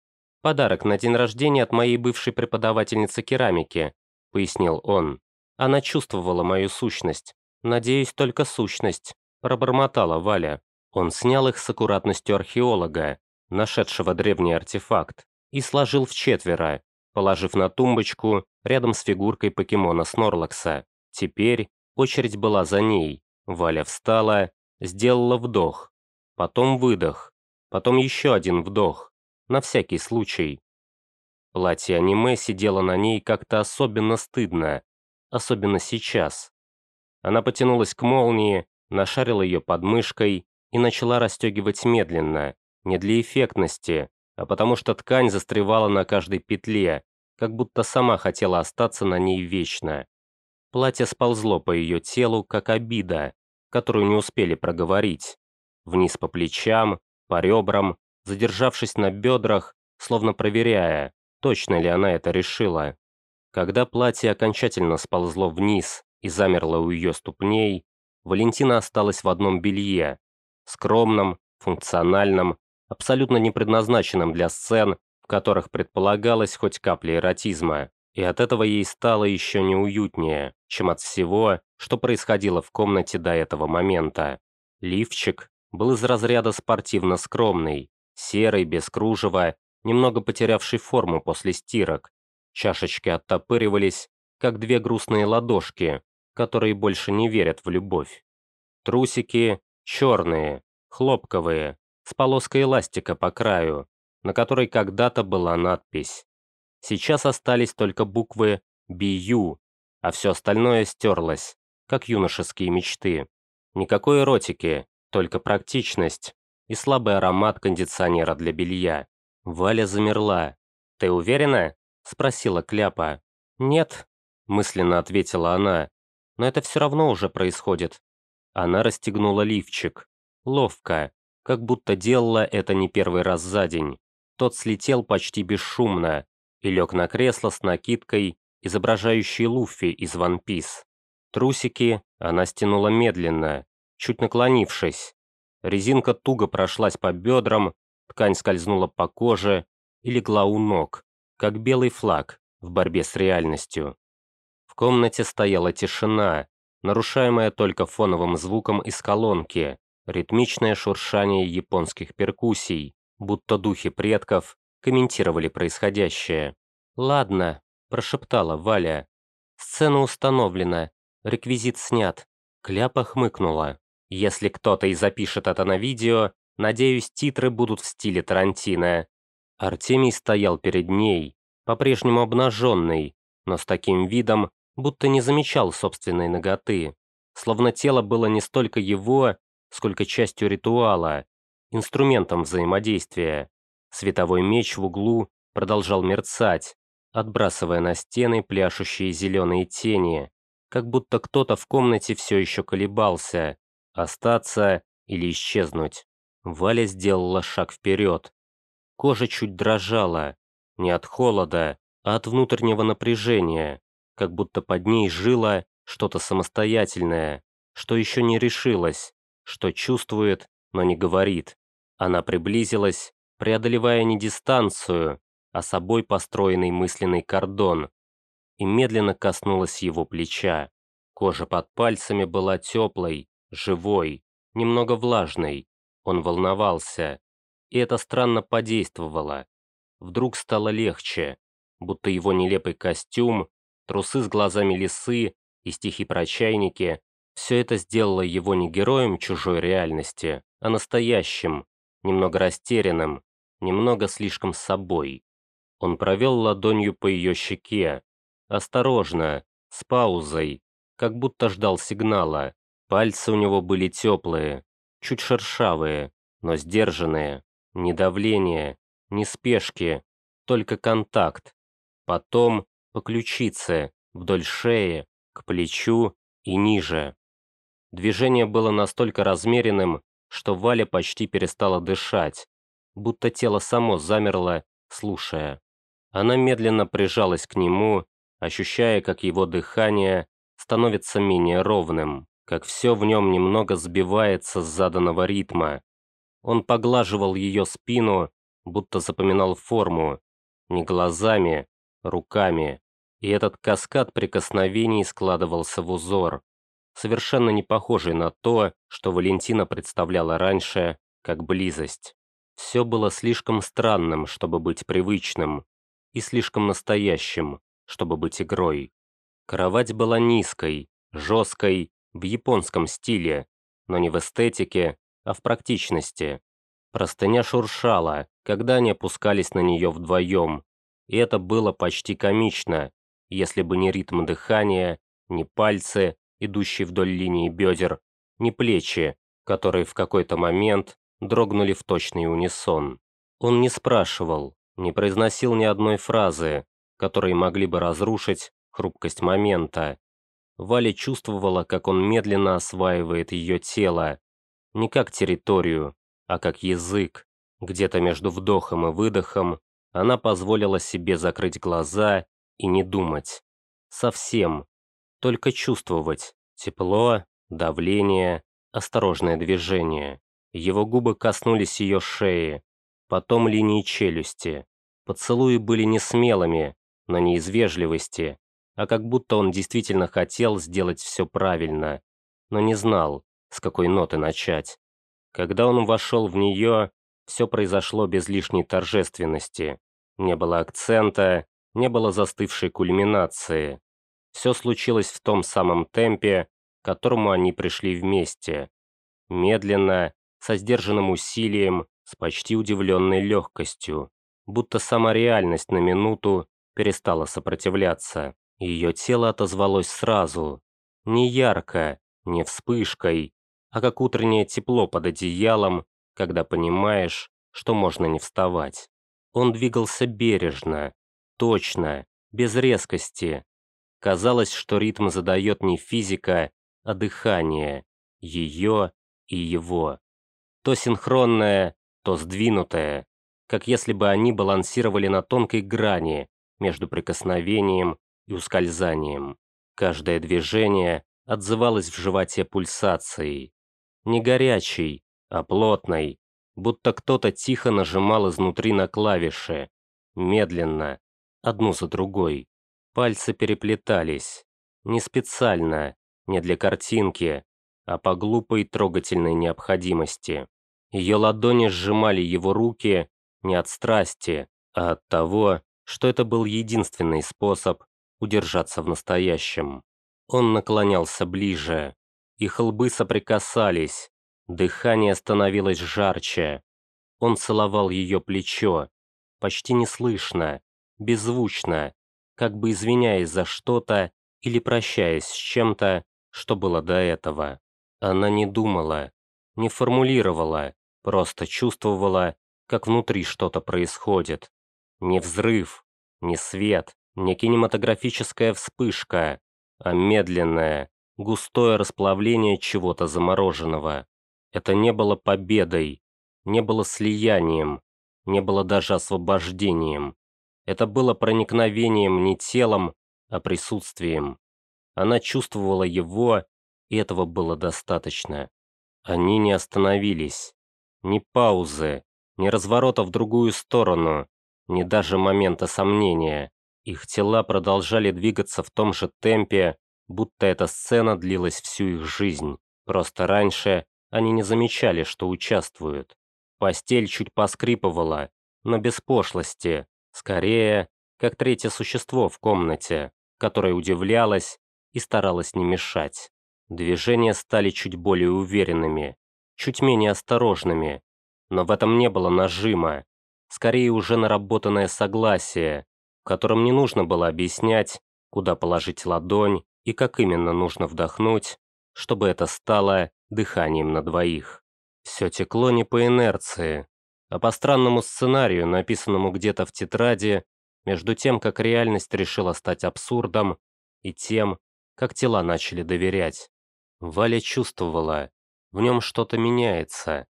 «Подарок на день рождения от моей бывшей преподавательницы керамики», — пояснил он. Она чувствовала мою сущность. «Надеюсь, только сущность», – пробормотала Валя. Он снял их с аккуратностью археолога, нашедшего древний артефакт, и сложил в четверо, положив на тумбочку рядом с фигуркой покемона Снорлакса. Теперь очередь была за ней. Валя встала, сделала вдох, потом выдох, потом еще один вдох, на всякий случай. Платье аниме сидело на ней как-то особенно стыдно, особенно сейчас. Она потянулась к молнии, нашарила ее под мышкой и начала расстегивать медленно, не для эффектности, а потому что ткань застревала на каждой петле, как будто сама хотела остаться на ней вечно. Платье сползло по ее телу, как обида, которую не успели проговорить. Вниз по плечам, по ребрам, задержавшись на бедрах, словно проверяя, точно ли она это решила. Когда платье окончательно сползло вниз, и замерла у ее ступней, Валентина осталась в одном белье, скромном, функциональном, абсолютно не предназначенном для сцен, в которых предполагалась хоть капля эротизма, и от этого ей стало еще неуютнее, чем от всего, что происходило в комнате до этого момента. Лифчик был из разряда спортивно скромный, серый, без кружева, немного потерявший форму после стирок. Чашечки оттопыривались, как две грустные ладошки, которые больше не верят в любовь. Трусики черные, хлопковые, с полоской эластика по краю, на которой когда-то была надпись. Сейчас остались только буквы «БИЮ», а все остальное стерлось, как юношеские мечты. Никакой эротики, только практичность и слабый аромат кондиционера для белья. Валя замерла. «Ты уверена?» – спросила Кляпа. «Нет», – мысленно ответила она. «Но это все равно уже происходит». Она расстегнула лифчик. Ловко, как будто делала это не первый раз за день. Тот слетел почти бесшумно и лег на кресло с накидкой, изображающей Луффи из One Piece. Трусики она стянула медленно, чуть наклонившись. Резинка туго прошлась по бедрам, ткань скользнула по коже и легла у ног, как белый флаг в борьбе с реальностью. В комнате стояла тишина, нарушаемая только фоновым звуком из колонки, ритмичное шуршание японских перкуссий, будто духи предков комментировали происходящее. «Ладно», – прошептала Валя. «Сцена установлена, реквизит снят». Кляпа хмыкнула. «Если кто-то и запишет это на видео, надеюсь, титры будут в стиле Тарантино». Артемий стоял перед ней, по-прежнему обнаженный, но с таким видом, будто не замечал собственной ноготы. Словно тело было не столько его, сколько частью ритуала, инструментом взаимодействия. Световой меч в углу продолжал мерцать, отбрасывая на стены пляшущие зеленые тени, как будто кто-то в комнате все еще колебался, остаться или исчезнуть. Валя сделала шаг вперед. Кожа чуть дрожала, не от холода, а от внутреннего напряжения, как будто под ней жило что-то самостоятельное, что еще не решилось, что чувствует, но не говорит. Она приблизилась, преодолевая не дистанцию, а собой построенный мысленный кордон, и медленно коснулась его плеча. Кожа под пальцами была теплой, живой, немного влажной. Он волновался, и это странно подействовало. Вдруг стало легче, будто его нелепый костюм, трусы с глазами лисы и стихи про чайники все это сделало его не героем чужой реальности, а настоящим, немного растерянным, немного слишком собой. Он провел ладонью по ее щеке, осторожно, с паузой, как будто ждал сигнала. Пальцы у него были теплые, чуть шершавые, но сдержанные. Ни давления, ни спешки, только контакт. Потом по ключице, вдоль шеи, к плечу и ниже. Движение было настолько размеренным, что Валя почти перестала дышать, будто тело само замерло, слушая. Она медленно прижалась к нему, ощущая, как его дыхание становится менее ровным, как все в нем немного сбивается с заданного ритма. Он поглаживал ее спину, будто запоминал форму, не глазами, руками, и этот каскад прикосновений складывался в узор, совершенно не похожий на то, что Валентина представляла раньше, как близость. Все было слишком странным, чтобы быть привычным, и слишком настоящим, чтобы быть игрой. Кровать была низкой, жесткой, в японском стиле, но не в эстетике, а в практичности. Простыня шуршала, когда они опускались на нее вдвоем, и это было почти комично, если бы не ритм дыхания, не пальцы, идущий вдоль линии бедер, ни плечи, которые в какой-то момент дрогнули в точный унисон. Он не спрашивал, не произносил ни одной фразы, которые могли бы разрушить хрупкость момента. Валя чувствовала, как он медленно осваивает ее тело, не как территорию, а как язык. Где-то между вдохом и выдохом она позволила себе закрыть глаза и не думать. Совсем, только чувствовать тепло, давление, осторожное движение. Его губы коснулись ее шеи, потом линии челюсти. Поцелуи были не смелыми, но не из вежливости, а как будто он действительно хотел сделать все правильно, но не знал, с какой ноты начать. Когда он вошел в нее, все произошло без лишней торжественности. Не было акцента, не было застывшей кульминации. Все случилось в том самом темпе, к которому они пришли вместе. Медленно, со сдержанным усилием, с почти удивленной легкостью, будто сама реальность на минуту перестала сопротивляться. Ее тело отозвалось сразу. Не ярко, не вспышкой, а как утреннее тепло под одеялом, когда понимаешь, что можно не вставать. Он двигался бережно, точно, без резкости. Казалось, что ритм задает не физика, а дыхание, ее и его. То синхронное, то сдвинутое, как если бы они балансировали на тонкой грани между прикосновением и ускользанием. Каждое движение отзывалось в животе пульсацией. Не горячей, а плотной, будто кто-то тихо нажимал изнутри на клавиши, медленно, одну за другой. Пальцы переплетались, не специально, не для картинки, а по глупой трогательной необходимости. Ее ладони сжимали его руки не от страсти, а от того, что это был единственный способ удержаться в настоящем. Он наклонялся ближе, их лбы соприкасались, Дыхание становилось жарче. Он целовал ее плечо, почти неслышно, беззвучно, как бы извиняясь за что-то или прощаясь с чем-то, что было до этого. Она не думала, не формулировала, просто чувствовала, как внутри что-то происходит. Не взрыв, не свет, не кинематографическая вспышка, а медленное, густое расплавление чего-то замороженного. Это не было победой, не было слиянием, не было даже освобождением. Это было проникновением не телом, а присутствием. Она чувствовала его, и этого было достаточно. Они не остановились. Ни паузы, ни разворота в другую сторону, ни даже момента сомнения. Их тела продолжали двигаться в том же темпе, будто эта сцена длилась всю их жизнь. Просто раньше они не замечали, что участвуют. Постель чуть поскрипывала, но без пошлости, скорее, как третье существо в комнате, которое удивлялось и старалось не мешать. Движения стали чуть более уверенными, чуть менее осторожными, но в этом не было нажима, скорее уже наработанное согласие, в котором не нужно было объяснять, куда положить ладонь и как именно нужно вдохнуть, чтобы это стало дыханием на двоих. Все текло не по инерции, а по странному сценарию, написанному где-то в тетради, между тем, как реальность решила стать абсурдом, и тем, как тела начали доверять. Валя чувствовала, в нем что-то меняется.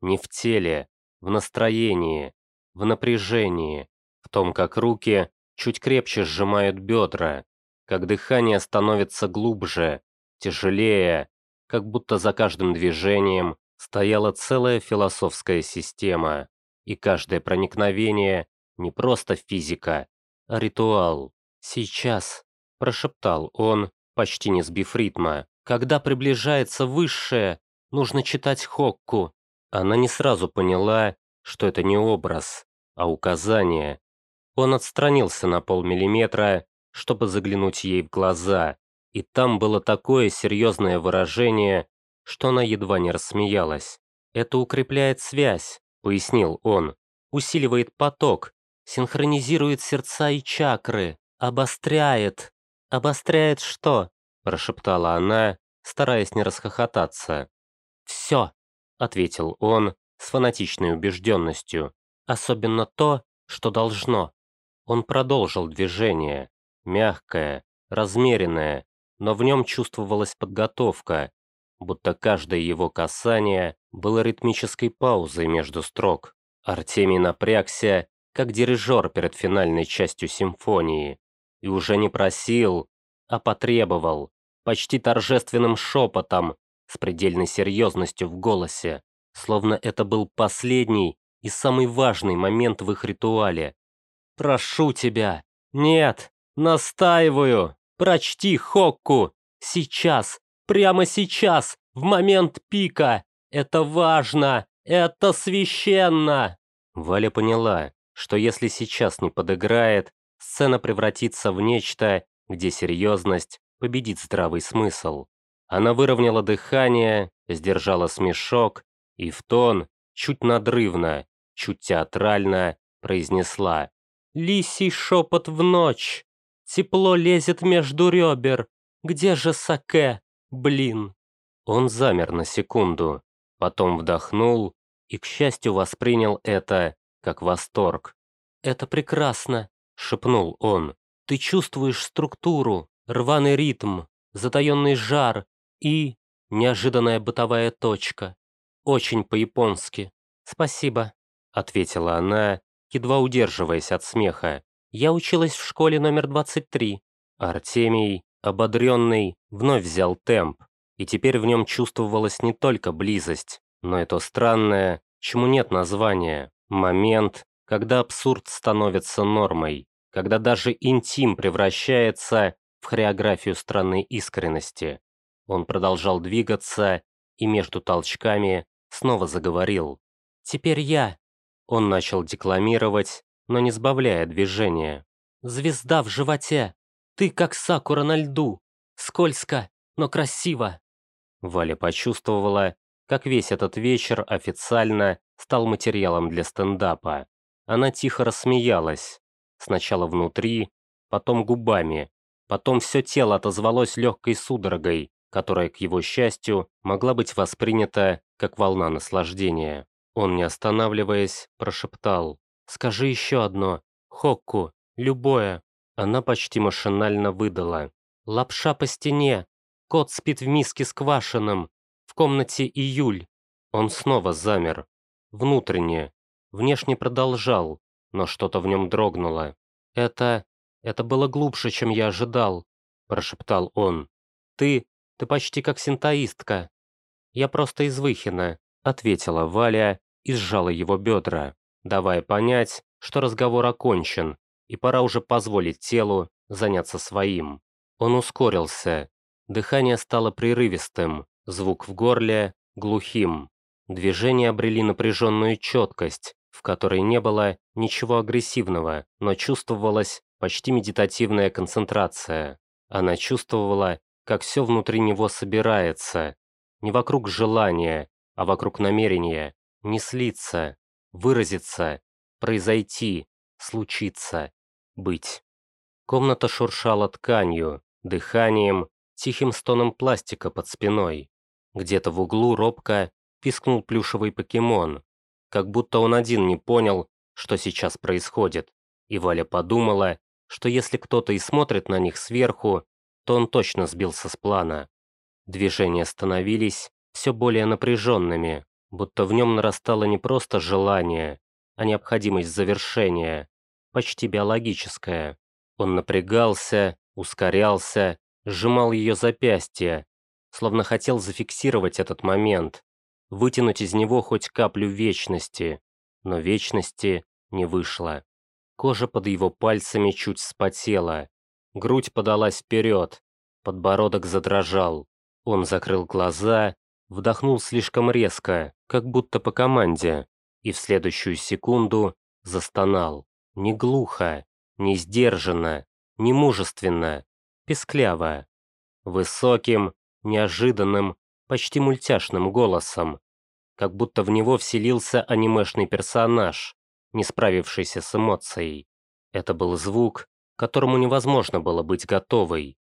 Не в теле, в настроении, в напряжении, в том, как руки чуть крепче сжимают бедра, как дыхание становится глубже, тяжелее, как будто за каждым движением стояла целая философская система, и каждое проникновение не просто физика, а ритуал. «Сейчас», – прошептал он, почти не сбив ритма, «когда приближается высшее, нужно читать Хокку». Она не сразу поняла, что это не образ, а указание. Он отстранился на полмиллиметра, чтобы заглянуть ей в глаза, и там было такое серьезное выражение, что она едва не рассмеялась. «Это укрепляет связь», — пояснил он, «усиливает поток, синхронизирует сердца и чакры, обостряет». «Обостряет что?» – прошептала она, стараясь не расхохотаться. «Все», – ответил он с фанатичной убежденностью, «особенно то, что должно». Он продолжил движение, мягкое, размеренное, но в нем чувствовалась подготовка, будто каждое его касание было ритмической паузой между строк. Артемий напрягся, как дирижер перед финальной частью симфонии, и уже не просил, а потребовал, почти торжественным шепотом, с предельной серьезностью в голосе, словно это был последний и самый важный момент в их ритуале. Прошу тебя! Нет! Настаиваю! Прочти Хокку! Сейчас! Прямо сейчас! В момент пика! Это важно! Это священно!» Валя поняла, что если сейчас не подыграет, сцена превратится в нечто, где серьезность победит здравый смысл. Она выровняла дыхание, сдержала смешок и в тон, чуть надрывно, чуть театрально, произнесла «Лисий шепот в ночь! Тепло лезет между ребер! Где же саке? Блин!» Он замер на секунду, потом вдохнул и, к счастью, воспринял это как восторг. «Это прекрасно!» — шепнул он. «Ты чувствуешь структуру, рваный ритм, затаенный жар и неожиданная бытовая точка. Очень по-японски. Спасибо», — ответила она, едва удерживаясь от смеха. «Я училась в школе номер 23». Артемий, ободренный, вновь взял темп, и теперь в нем чувствовалась не только близость, но и то странное, чему нет названия, момент, когда абсурд становится нормой, когда даже интим превращается в хореографию странной искренности. Он продолжал двигаться и между толчками снова заговорил. «Теперь я!» Он начал декламировать, но не сбавляя движения. «Звезда в животе! Ты как сакура на льду! Скользко, но красиво!» Валя почувствовала, как весь этот вечер официально стал материалом для стендапа. Она тихо рассмеялась. Сначала внутри, потом губами. Потом все тело отозвалось легкой судорогой, которая, к его счастью, могла быть воспринята как волна наслаждения. Он, не останавливаясь, прошептал «Скажи еще одно. Хокку. Любое». Она почти машинально выдала. «Лапша по стене. Кот спит в миске с квашеным. В комнате июль. Он снова замер. Внутренне. Внешне продолжал, но что-то в нем дрогнуло. «Это... это было глубже, чем я ожидал», – прошептал он. «Ты... ты почти как синтоистка». «Я просто из Выхина», – ответила Валя и сжала его бедра, давая понять, что разговор окончен, и пора уже позволить телу заняться своим. Он ускорился, Дыхание стало прерывистым, звук в горле – глухим. Движения обрели напряженную четкость, в которой не было ничего агрессивного, но чувствовалась почти медитативная концентрация. Она чувствовала, как все внутри него собирается. Не вокруг желания, а вокруг намерения. Не слиться, выразиться, произойти, случиться, быть. Комната шуршала тканью, дыханием тихим стоном пластика под спиной. Где-то в углу робко пискнул плюшевый покемон, как будто он один не понял, что сейчас происходит, и Валя подумала, что если кто-то и смотрит на них сверху, то он точно сбился с плана. Движения становились все более напряженными, будто в нем нарастало не просто желание, а необходимость завершения, почти биологическое. Он напрягался, ускорялся, сжимал ее запястье, словно хотел зафиксировать этот момент, вытянуть из него хоть каплю вечности, но вечности не вышло. Кожа под его пальцами чуть вспотела, грудь подалась вперед, подбородок задрожал. Он закрыл глаза, вдохнул слишком резко, как будто по команде, и в следующую секунду застонал. Не глухо, не сдержанно, не мужественно, пескляво, высоким, неожиданным, почти мультяшным голосом, как будто в него вселился анимешный персонаж, не справившийся с эмоцией. Это был звук, к которому невозможно было быть готовой.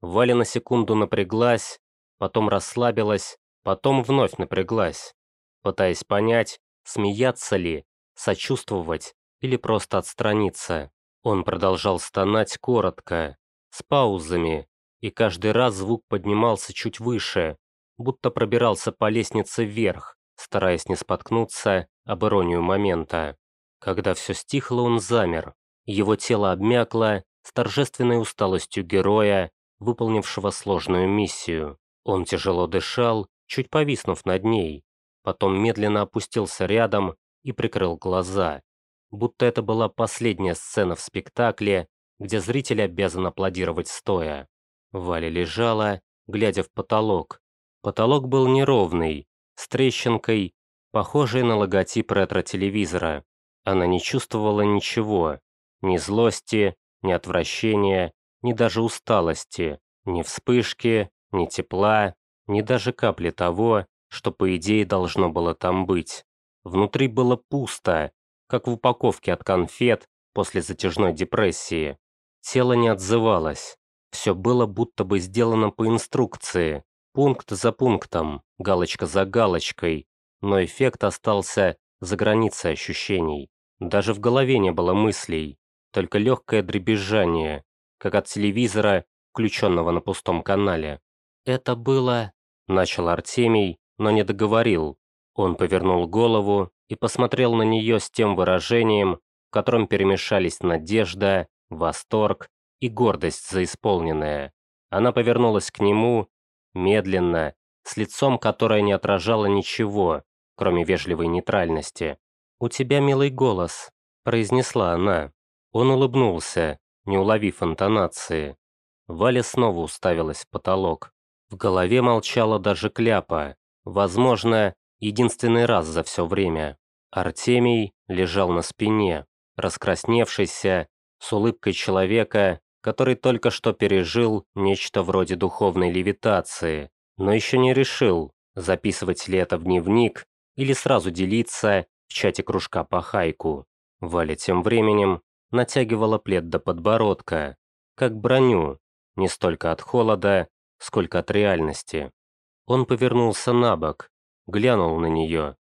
Валя на секунду напряглась, потом расслабилась, потом вновь напряглась, пытаясь понять, смеяться ли, сочувствовать или просто отстраниться. Он продолжал стонать коротко, с паузами, и каждый раз звук поднимался чуть выше, будто пробирался по лестнице вверх, стараясь не споткнуться об иронию момента. Когда все стихло, он замер. Его тело обмякло с торжественной усталостью героя, выполнившего сложную миссию. Он тяжело дышал, чуть повиснув над ней, потом медленно опустился рядом и прикрыл глаза. будто это была последняя сцена в спектакле, где зритель обязан аплодировать стоя. Валя лежала, глядя в потолок. Потолок был неровный, с трещинкой, похожей на логотип ретро-телевизора. Она не чувствовала ничего, ни злости, ни отвращения, ни даже усталости, ни вспышки, ни тепла, ни даже капли того, что по идее должно было там быть. Внутри было пусто, как в упаковке от конфет после затяжной депрессии. Тело не отзывалось. Все было будто бы сделано по инструкции, пункт за пунктом, галочка за галочкой, но эффект остался за границей ощущений. Даже в голове не было мыслей, только легкое дребезжание, как от телевизора, включенного на пустом канале. «Это было...» – начал Артемий, но не договорил. Он повернул голову и посмотрел на нее с тем выражением, в котором перемешались надежда, восторг и гордость за исполненное. Она повернулась к нему, медленно, с лицом, которое не отражало ничего, кроме вежливой нейтральности. «У тебя милый голос», – произнесла она. Он улыбнулся, не уловив интонации. Валя снова уставилась в потолок. В голове молчала даже кляпа. Возможно, единственный раз за все время. Артемий лежал на спине, раскрасневшийся, с улыбкой человека, который только что пережил нечто вроде духовной левитации, но еще не решил, записывать ли это в дневник или сразу делиться в чате кружка по хайку. Валя тем временем натягивала плед до подбородка, как броню, не столько от холода, сколько от реальности. Он повернулся на бок, глянул на нее.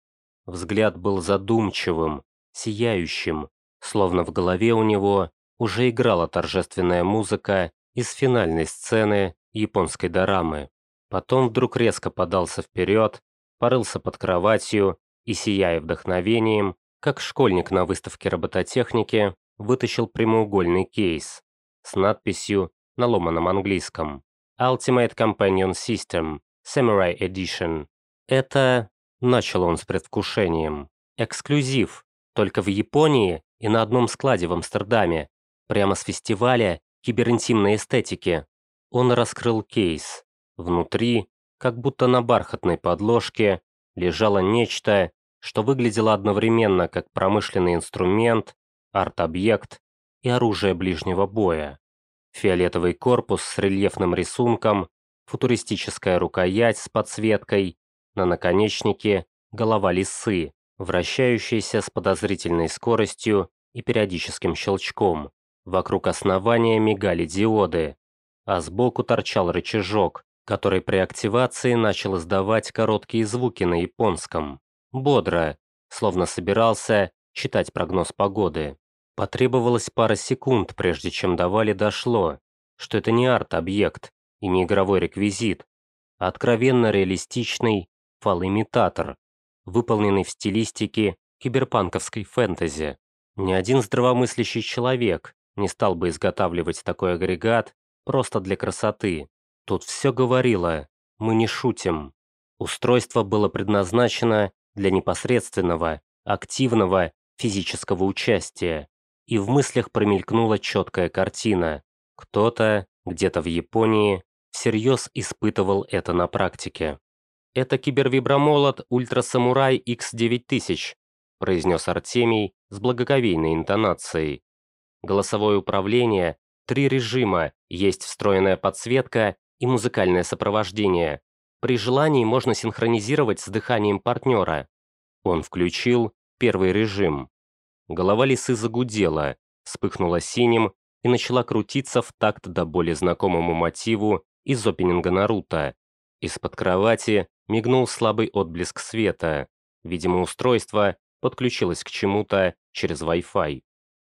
Взгляд был задумчивым, сияющим, словно в голове у него уже играла торжественная музыка из финальной сцены японской дорамы. Потом вдруг резко подался вперед, порылся под кроватью и, сияя вдохновением, как школьник на выставке робототехники, вытащил прямоугольный кейс с надписью на ломаном английском Ultimate Companion System Samurai Edition. Это, начал он с предвкушением, эксклюзив, только в Японии и на одном складе в Амстердаме, прямо с фестиваля киберинтимной эстетики. Он раскрыл кейс. Внутри, как будто на бархатной подложке, лежало нечто, что выглядело одновременно как промышленный инструмент, арт-объект и оружие ближнего боя. Фиолетовый корпус с рельефным рисунком, футуристическая рукоять с подсветкой, на наконечнике голова лисы, вращающаяся с подозрительной скоростью и периодическим щелчком. Вокруг основания мигали диоды, а сбоку торчал рычажок, который при активации начал издавать короткие звуки на японском. Бодро, словно собирался читать прогноз погоды. Потребовалось пара секунд, прежде чем до Вали дошло, что это не арт-объект и не игровой реквизит, а откровенно реалистичный фалоимитатор, выполненный в стилистике киберпанковской фэнтези. Ни один здравомыслящий человек не стал бы изготавливать такой агрегат просто для красоты. Тут все говорило, мы не шутим. Устройство было предназначено для непосредственного, активного физического участия. И в мыслях промелькнула четкая картина. Кто-то, где-то в Японии, всерьез испытывал это на практике. «Это кибервибромолот Ультрасамурай X9000», произнес Артемий с благоговейной интонацией. Голосовое управление, три режима, есть встроенная подсветка и музыкальное сопровождение. При желании можно синхронизировать с дыханием партнера. Он включил первый режим. Голова лисы загудела, вспыхнула синим и начала крутиться в такт до более знакомому мотиву из опенинга Наруто. Из-под кровати мигнул слабый отблеск света. Видимо, устройство подключилось к чему-то через Wi-Fi.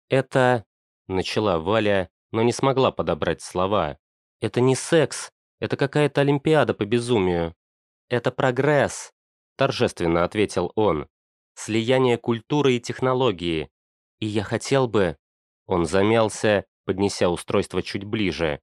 «Это...» – начала Валя, но не смогла подобрать слова. «Это не секс, это какая-то олимпиада по безумию. Это прогресс, торжественно ответил он. Слияние культуры и технологии. И я хотел бы... Он замялся, поднеся устройство чуть ближе.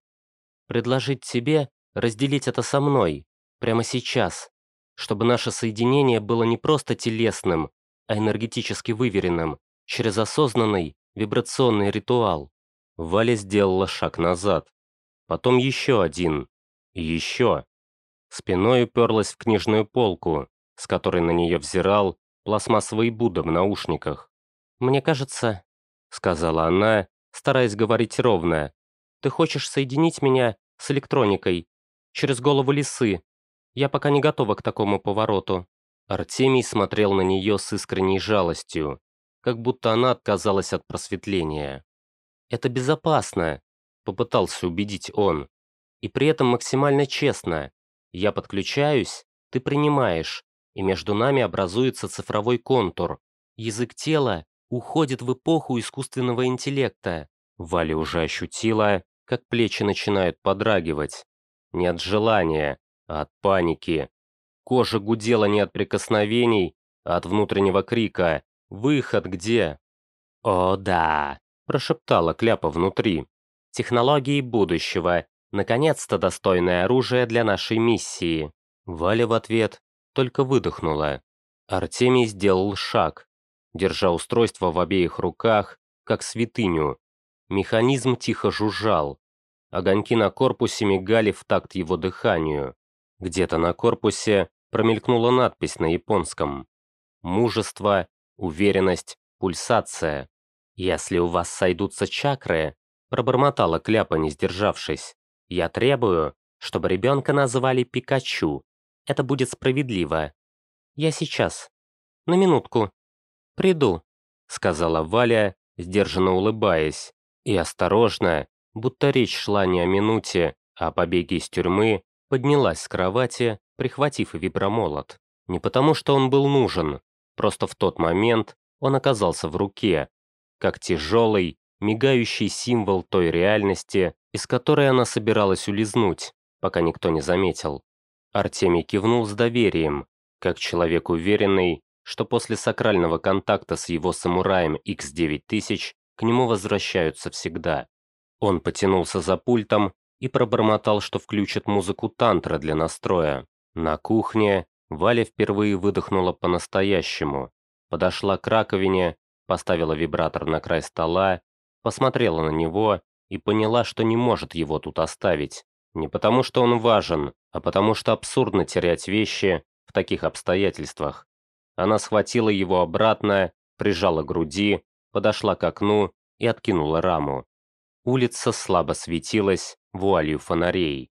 Предложить тебе разделить это со мной, прямо сейчас, чтобы наше соединение было не просто телесным, а энергетически выверенным, через осознанный вибрационный ритуал. Валя сделала шаг назад. Потом еще один. И еще. Спиной уперлась в книжную полку, с которой на нее взирал пластмассовый Будда в наушниках. «Мне кажется», — сказала она, стараясь говорить ровно, «ты хочешь соединить меня с электроникой через голову лисы. Я пока не готова к такому повороту». Артемий смотрел на нее с искренней жалостью, как будто она отказалась от просветления. «Это безопасно», — попытался убедить он. «И при этом максимально честно. Я подключаюсь, ты принимаешь, и между нами образуется цифровой контур. Язык тела уходит в эпоху искусственного интеллекта». Валя уже ощутила, как плечи начинают подрагивать. Не от желания, а от паники. Кожа гудела не от прикосновений, а от внутреннего крика «Выход где?» «О, да!» – прошептала Кляпа внутри. «Технологии будущего. Наконец-то достойное оружие для нашей миссии». Валя в ответ только выдохнула. Артемий сделал шаг, держа устройство в обеих руках, как святыню. Механизм тихо жужжал. Огоньки на корпусе мигали в такт его дыханию. Где-то на корпусе промелькнула надпись на японском. «Мужество, уверенность, пульсация. Если у вас сойдутся чакры», пробормотала Кляпа, не сдержавшись. «Я требую, чтобы ребенка назвали Пикачу. Это будет справедливо. Я сейчас. На минутку. Приду», сказала Валя, сдержанно улыбаясь, и осторожно, будто речь шла не о минуте, а о побеге из тюрьмы, поднялась с кровати прихватив вибромолот. Не потому, что он был нужен, просто в тот момент он оказался в руке, как тяжелый, мигающий символ той реальности, из которой она собиралась улизнуть, пока никто не заметил. Артемий кивнул с доверием, как человек уверенный, что после сакрального контакта с его самураем X9000 к нему возвращаются всегда. Он потянулся за пультом и пробормотал, что включит музыку тантра для настроя. На кухне Валя впервые выдохнула по-настоящему. Подошла к раковине, поставила вибратор на край стола, посмотрела на него и поняла, что не может его тут оставить. Не потому, что он важен, а потому, что абсурдно терять вещи в таких обстоятельствах. Она схватила его обратно, прижала к груди, подошла к окну и откинула раму. Улица слабо светилась вуалью фонарей.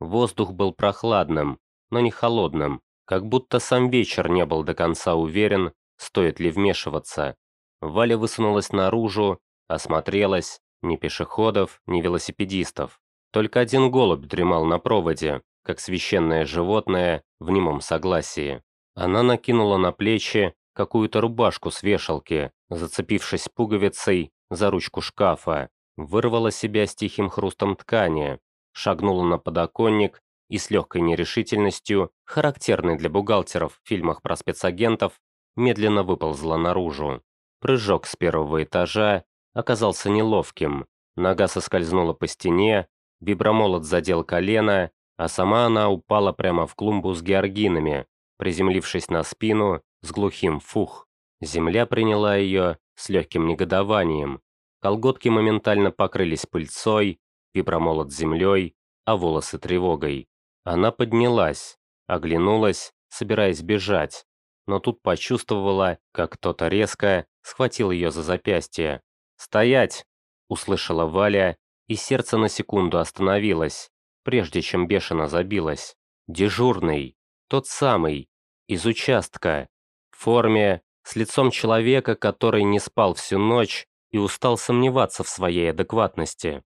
Воздух был прохладным, но не холодным, как будто сам вечер не был до конца уверен, стоит ли вмешиваться. Валя высунулась наружу, осмотрелась, ни пешеходов, ни велосипедистов. Только один голубь дремал на проводе, как священное животное в немом согласии. Она накинула на плечи какую-то рубашку с вешалки, зацепившись пуговицей за ручку шкафа, вырвала себя с тихим хрустом ткани, шагнула на подоконник и с легкой нерешительностью, характерной для бухгалтеров в фильмах про спецагентов, медленно выползла наружу. Прыжок с первого этажа оказался неловким, нога соскользнула по стене, вибромолот задел колено, а сама она упала прямо в клумбу с георгинами, приземлившись на спину с глухим фух. Земля приняла ее с легким негодованием. Колготки моментально покрылись пыльцой, вибромолот землей, а волосы тревогой. Она поднялась, оглянулась, собираясь бежать, но тут почувствовала, как кто-то резко схватил ее за запястье. «Стоять!» – услышала Валя, и сердце на секунду остановилось, прежде чем бешено забилось. Дежурный, тот самый, из участка, в форме, с лицом человека, который не спал всю ночь и устал сомневаться в своей адекватности.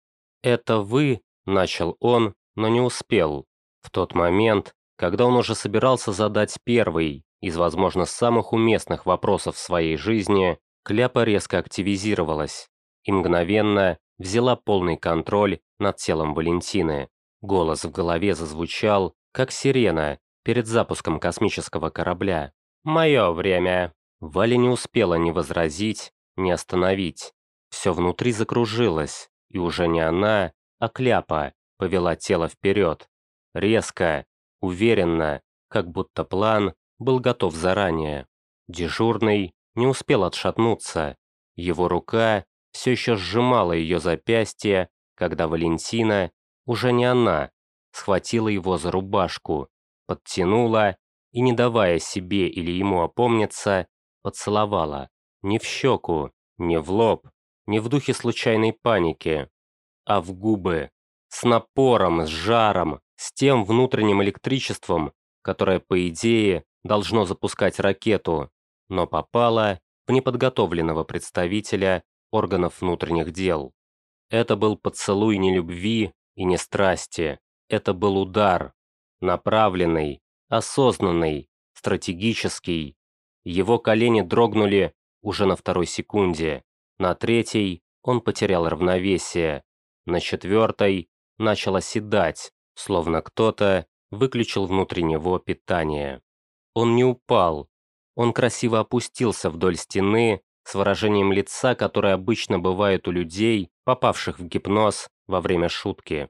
«Это вы?» – начал он, но не успел. В тот момент, когда он уже собирался задать первый из, возможно, самых уместных вопросов в своей жизни, Кляпа резко активизировалась и мгновенно взяла полный контроль над телом Валентины. Голос в голове зазвучал, как сирена перед запуском космического корабля. «Мое время!» Валя не успела ни возразить, ни остановить. Все внутри закружилось, и уже не она, а Кляпа повела тело вперед. Резко, уверенно, как будто план был готов заранее. Дежурный не успел отшатнуться. Его рука все еще сжимала ее запястье, когда Валентина, уже не она, схватила его за рубашку, подтянула и, не давая себе или ему опомниться, поцеловала. Не в щеку, не в лоб, не в духе случайной паники, а в губы, с напором, с жаром, с тем внутренним электричеством, которое, по идее, должно запускать ракету, но попало в неподготовленного представителя органов внутренних дел. Это был поцелуй не любви и не страсти, это был удар, направленный, осознанный, стратегический. Его колени дрогнули уже на второй секунде, на третьей он потерял равновесие, на четвертой начал оседать, словно кто-то выключил внутри него питание. Он не упал, он красиво опустился вдоль стены с выражением лица, которое обычно бывает у людей, попавших в гипноз во время шутки.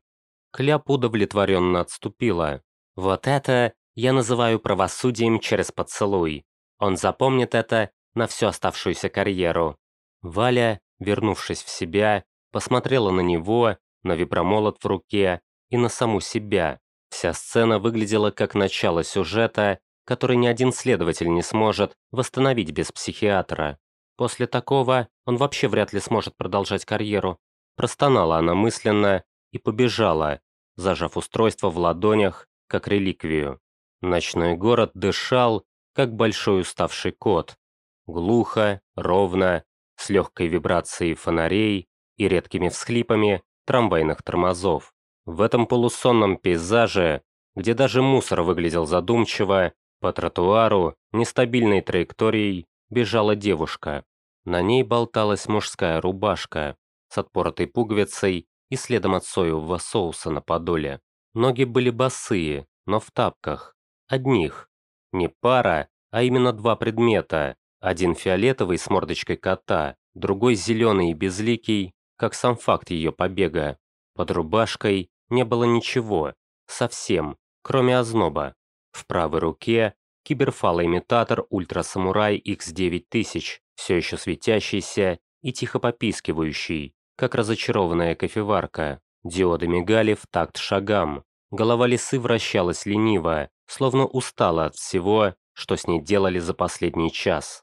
Кляп удовлетворенно отступила. «Вот это я называю правосудием через поцелуй. Он запомнит это на всю оставшуюся карьеру». Валя, вернувшись в себя, посмотрела на него, на вибромолот в руке и на саму себя. Вся сцена выглядела как начало сюжета, который ни один следователь не сможет восстановить без психиатра. После такого он вообще вряд ли сможет продолжать карьеру. Простонала она мысленно и побежала, зажав устройство в ладонях, как реликвию. Ночной город дышал, как большой уставший кот. Глухо, ровно, с легкой вибрацией фонарей и редкими всхлипами трамвайных тормозов. В этом полусонном пейзаже, где даже мусор выглядел задумчиво, по тротуару нестабильной траекторией бежала девушка. На ней болталась мужская рубашка с отпоротой пуговицей и следом от соевого соуса на подоле. Ноги были босые, но в тапках. Одних. Не пара, а именно два предмета. Один фиолетовый с мордочкой кота, другой зеленый и безликий, как сам факт ее побега. Под рубашкой не было ничего, совсем, кроме озноба. В правой руке киберфалоимитатор Ультрасамурай X9000, все еще светящийся и тихо попискивающий, как разочарованная кофеварка. Диоды мигали в такт шагам. Голова лисы вращалась лениво, словно устала от всего, что с ней делали за последний час.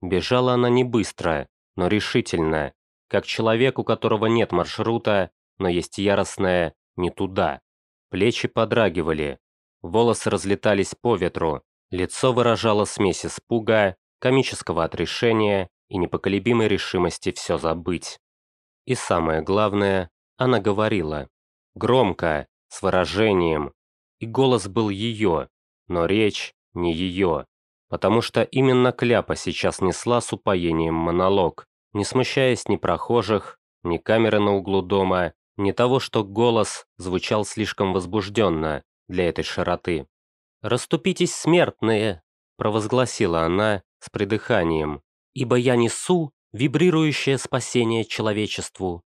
Бежала она не быстро, но решительно, как человек, у которого нет маршрута, но есть яростное «не туда». Плечи подрагивали, волосы разлетались по ветру, лицо выражало смесь испуга, комического отрешения и непоколебимой решимости все забыть. И самое главное, она говорила. Громко, с выражением. И голос был ее, но речь не ее. Потому что именно Кляпа сейчас несла с упоением монолог, не смущаясь ни прохожих, ни камеры на углу дома, ни того, что голос звучал слишком возбужденно для этой широты. «Раступитесь, смертные!» – провозгласила она с придыханием. «Ибо я несу вибрирующее спасение человечеству».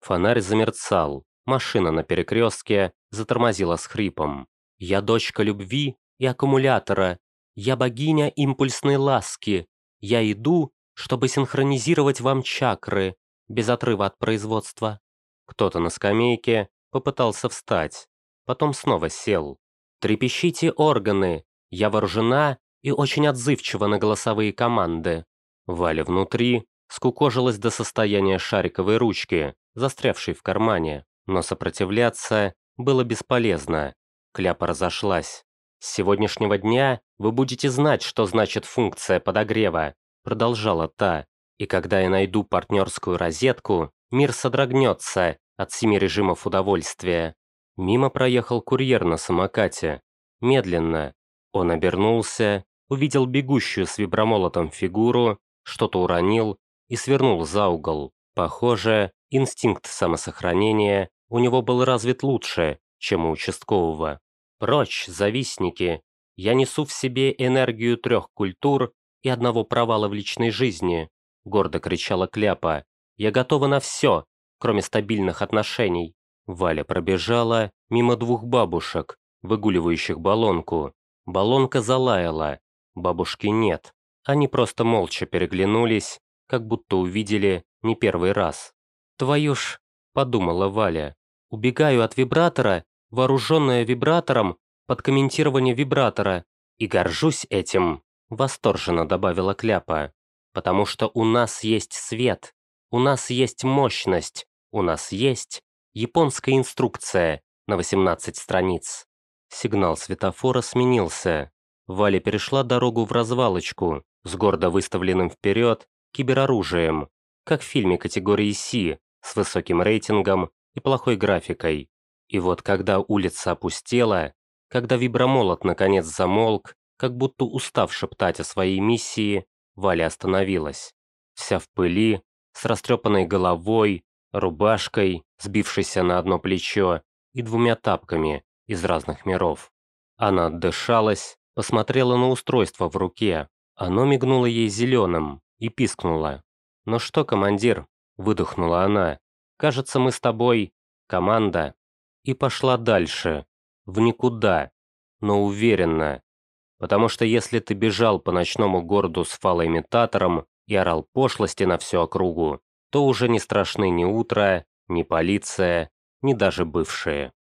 Фонарь замерцал, машина на перекрестке затормозила с хрипом. «Я дочка любви и аккумулятора, я богиня импульсной ласки, я иду, чтобы синхронизировать вам чакры, без отрыва от производства». Кто-то на скамейке попытался встать, потом снова сел. «Трепещите органы, я вооружена и очень отзывчива на голосовые команды». Валя внутри скукожилась до состояния шариковой ручки, застрявшей в кармане, но сопротивляться было бесполезно. Кляпа разошлась. «С сегодняшнего дня вы будете знать, что значит функция подогрева», продолжала та. «И когда я найду партнерскую розетку, мир содрогнется от семи режимов удовольствия». Мимо проехал курьер на самокате. Медленно. Он обернулся, увидел бегущую с вибромолотом фигуру, что-то уронил и свернул за угол. Похоже, инстинкт самосохранения у него был развит лучше, чем у участкового. Прочь, завистники! Я несу в себе энергию трех культур и одного провала в личной жизни, гордо кричала Кляпа. Я готова на все, кроме стабильных отношений. Валя пробежала мимо двух бабушек, выгуливающих баллонку. Баллонка залаяла, бабушки нет. Они просто молча переглянулись, как будто увидели не первый раз. «Твою ж», – подумала Валя, – «убегаю от вибратора, вооруженная вибратором, под комментирование вибратора, и горжусь этим», – восторженно добавила Кляпа. «Потому что у нас есть свет, у нас есть мощность, у нас есть японская инструкция на 18 страниц». Сигнал светофора сменился. Валя перешла дорогу в развалочку с гордо выставленным вперед кибероружием, как в фильме категории C с высоким рейтингом и плохой графикой. И вот когда улица опустела, когда вибромолот наконец замолк, как будто устав шептать о своей миссии, Валя остановилась. Вся в пыли, с растрепанной головой, рубашкой, сбившейся на одно плечо, и двумя тапками из разных миров. Она отдышалась, посмотрела на устройство в руке. Оно мигнуло ей зеленым и пискнуло. «Ну что, командир?» – выдохнула она. «Кажется, мы с тобой команда». И пошла дальше, в никуда, но уверенно. Потому что если ты бежал по ночному городу с фалоимитатором и орал пошлости на всю округу, то уже не страшны ни утро, ни полиция, ни даже бывшие.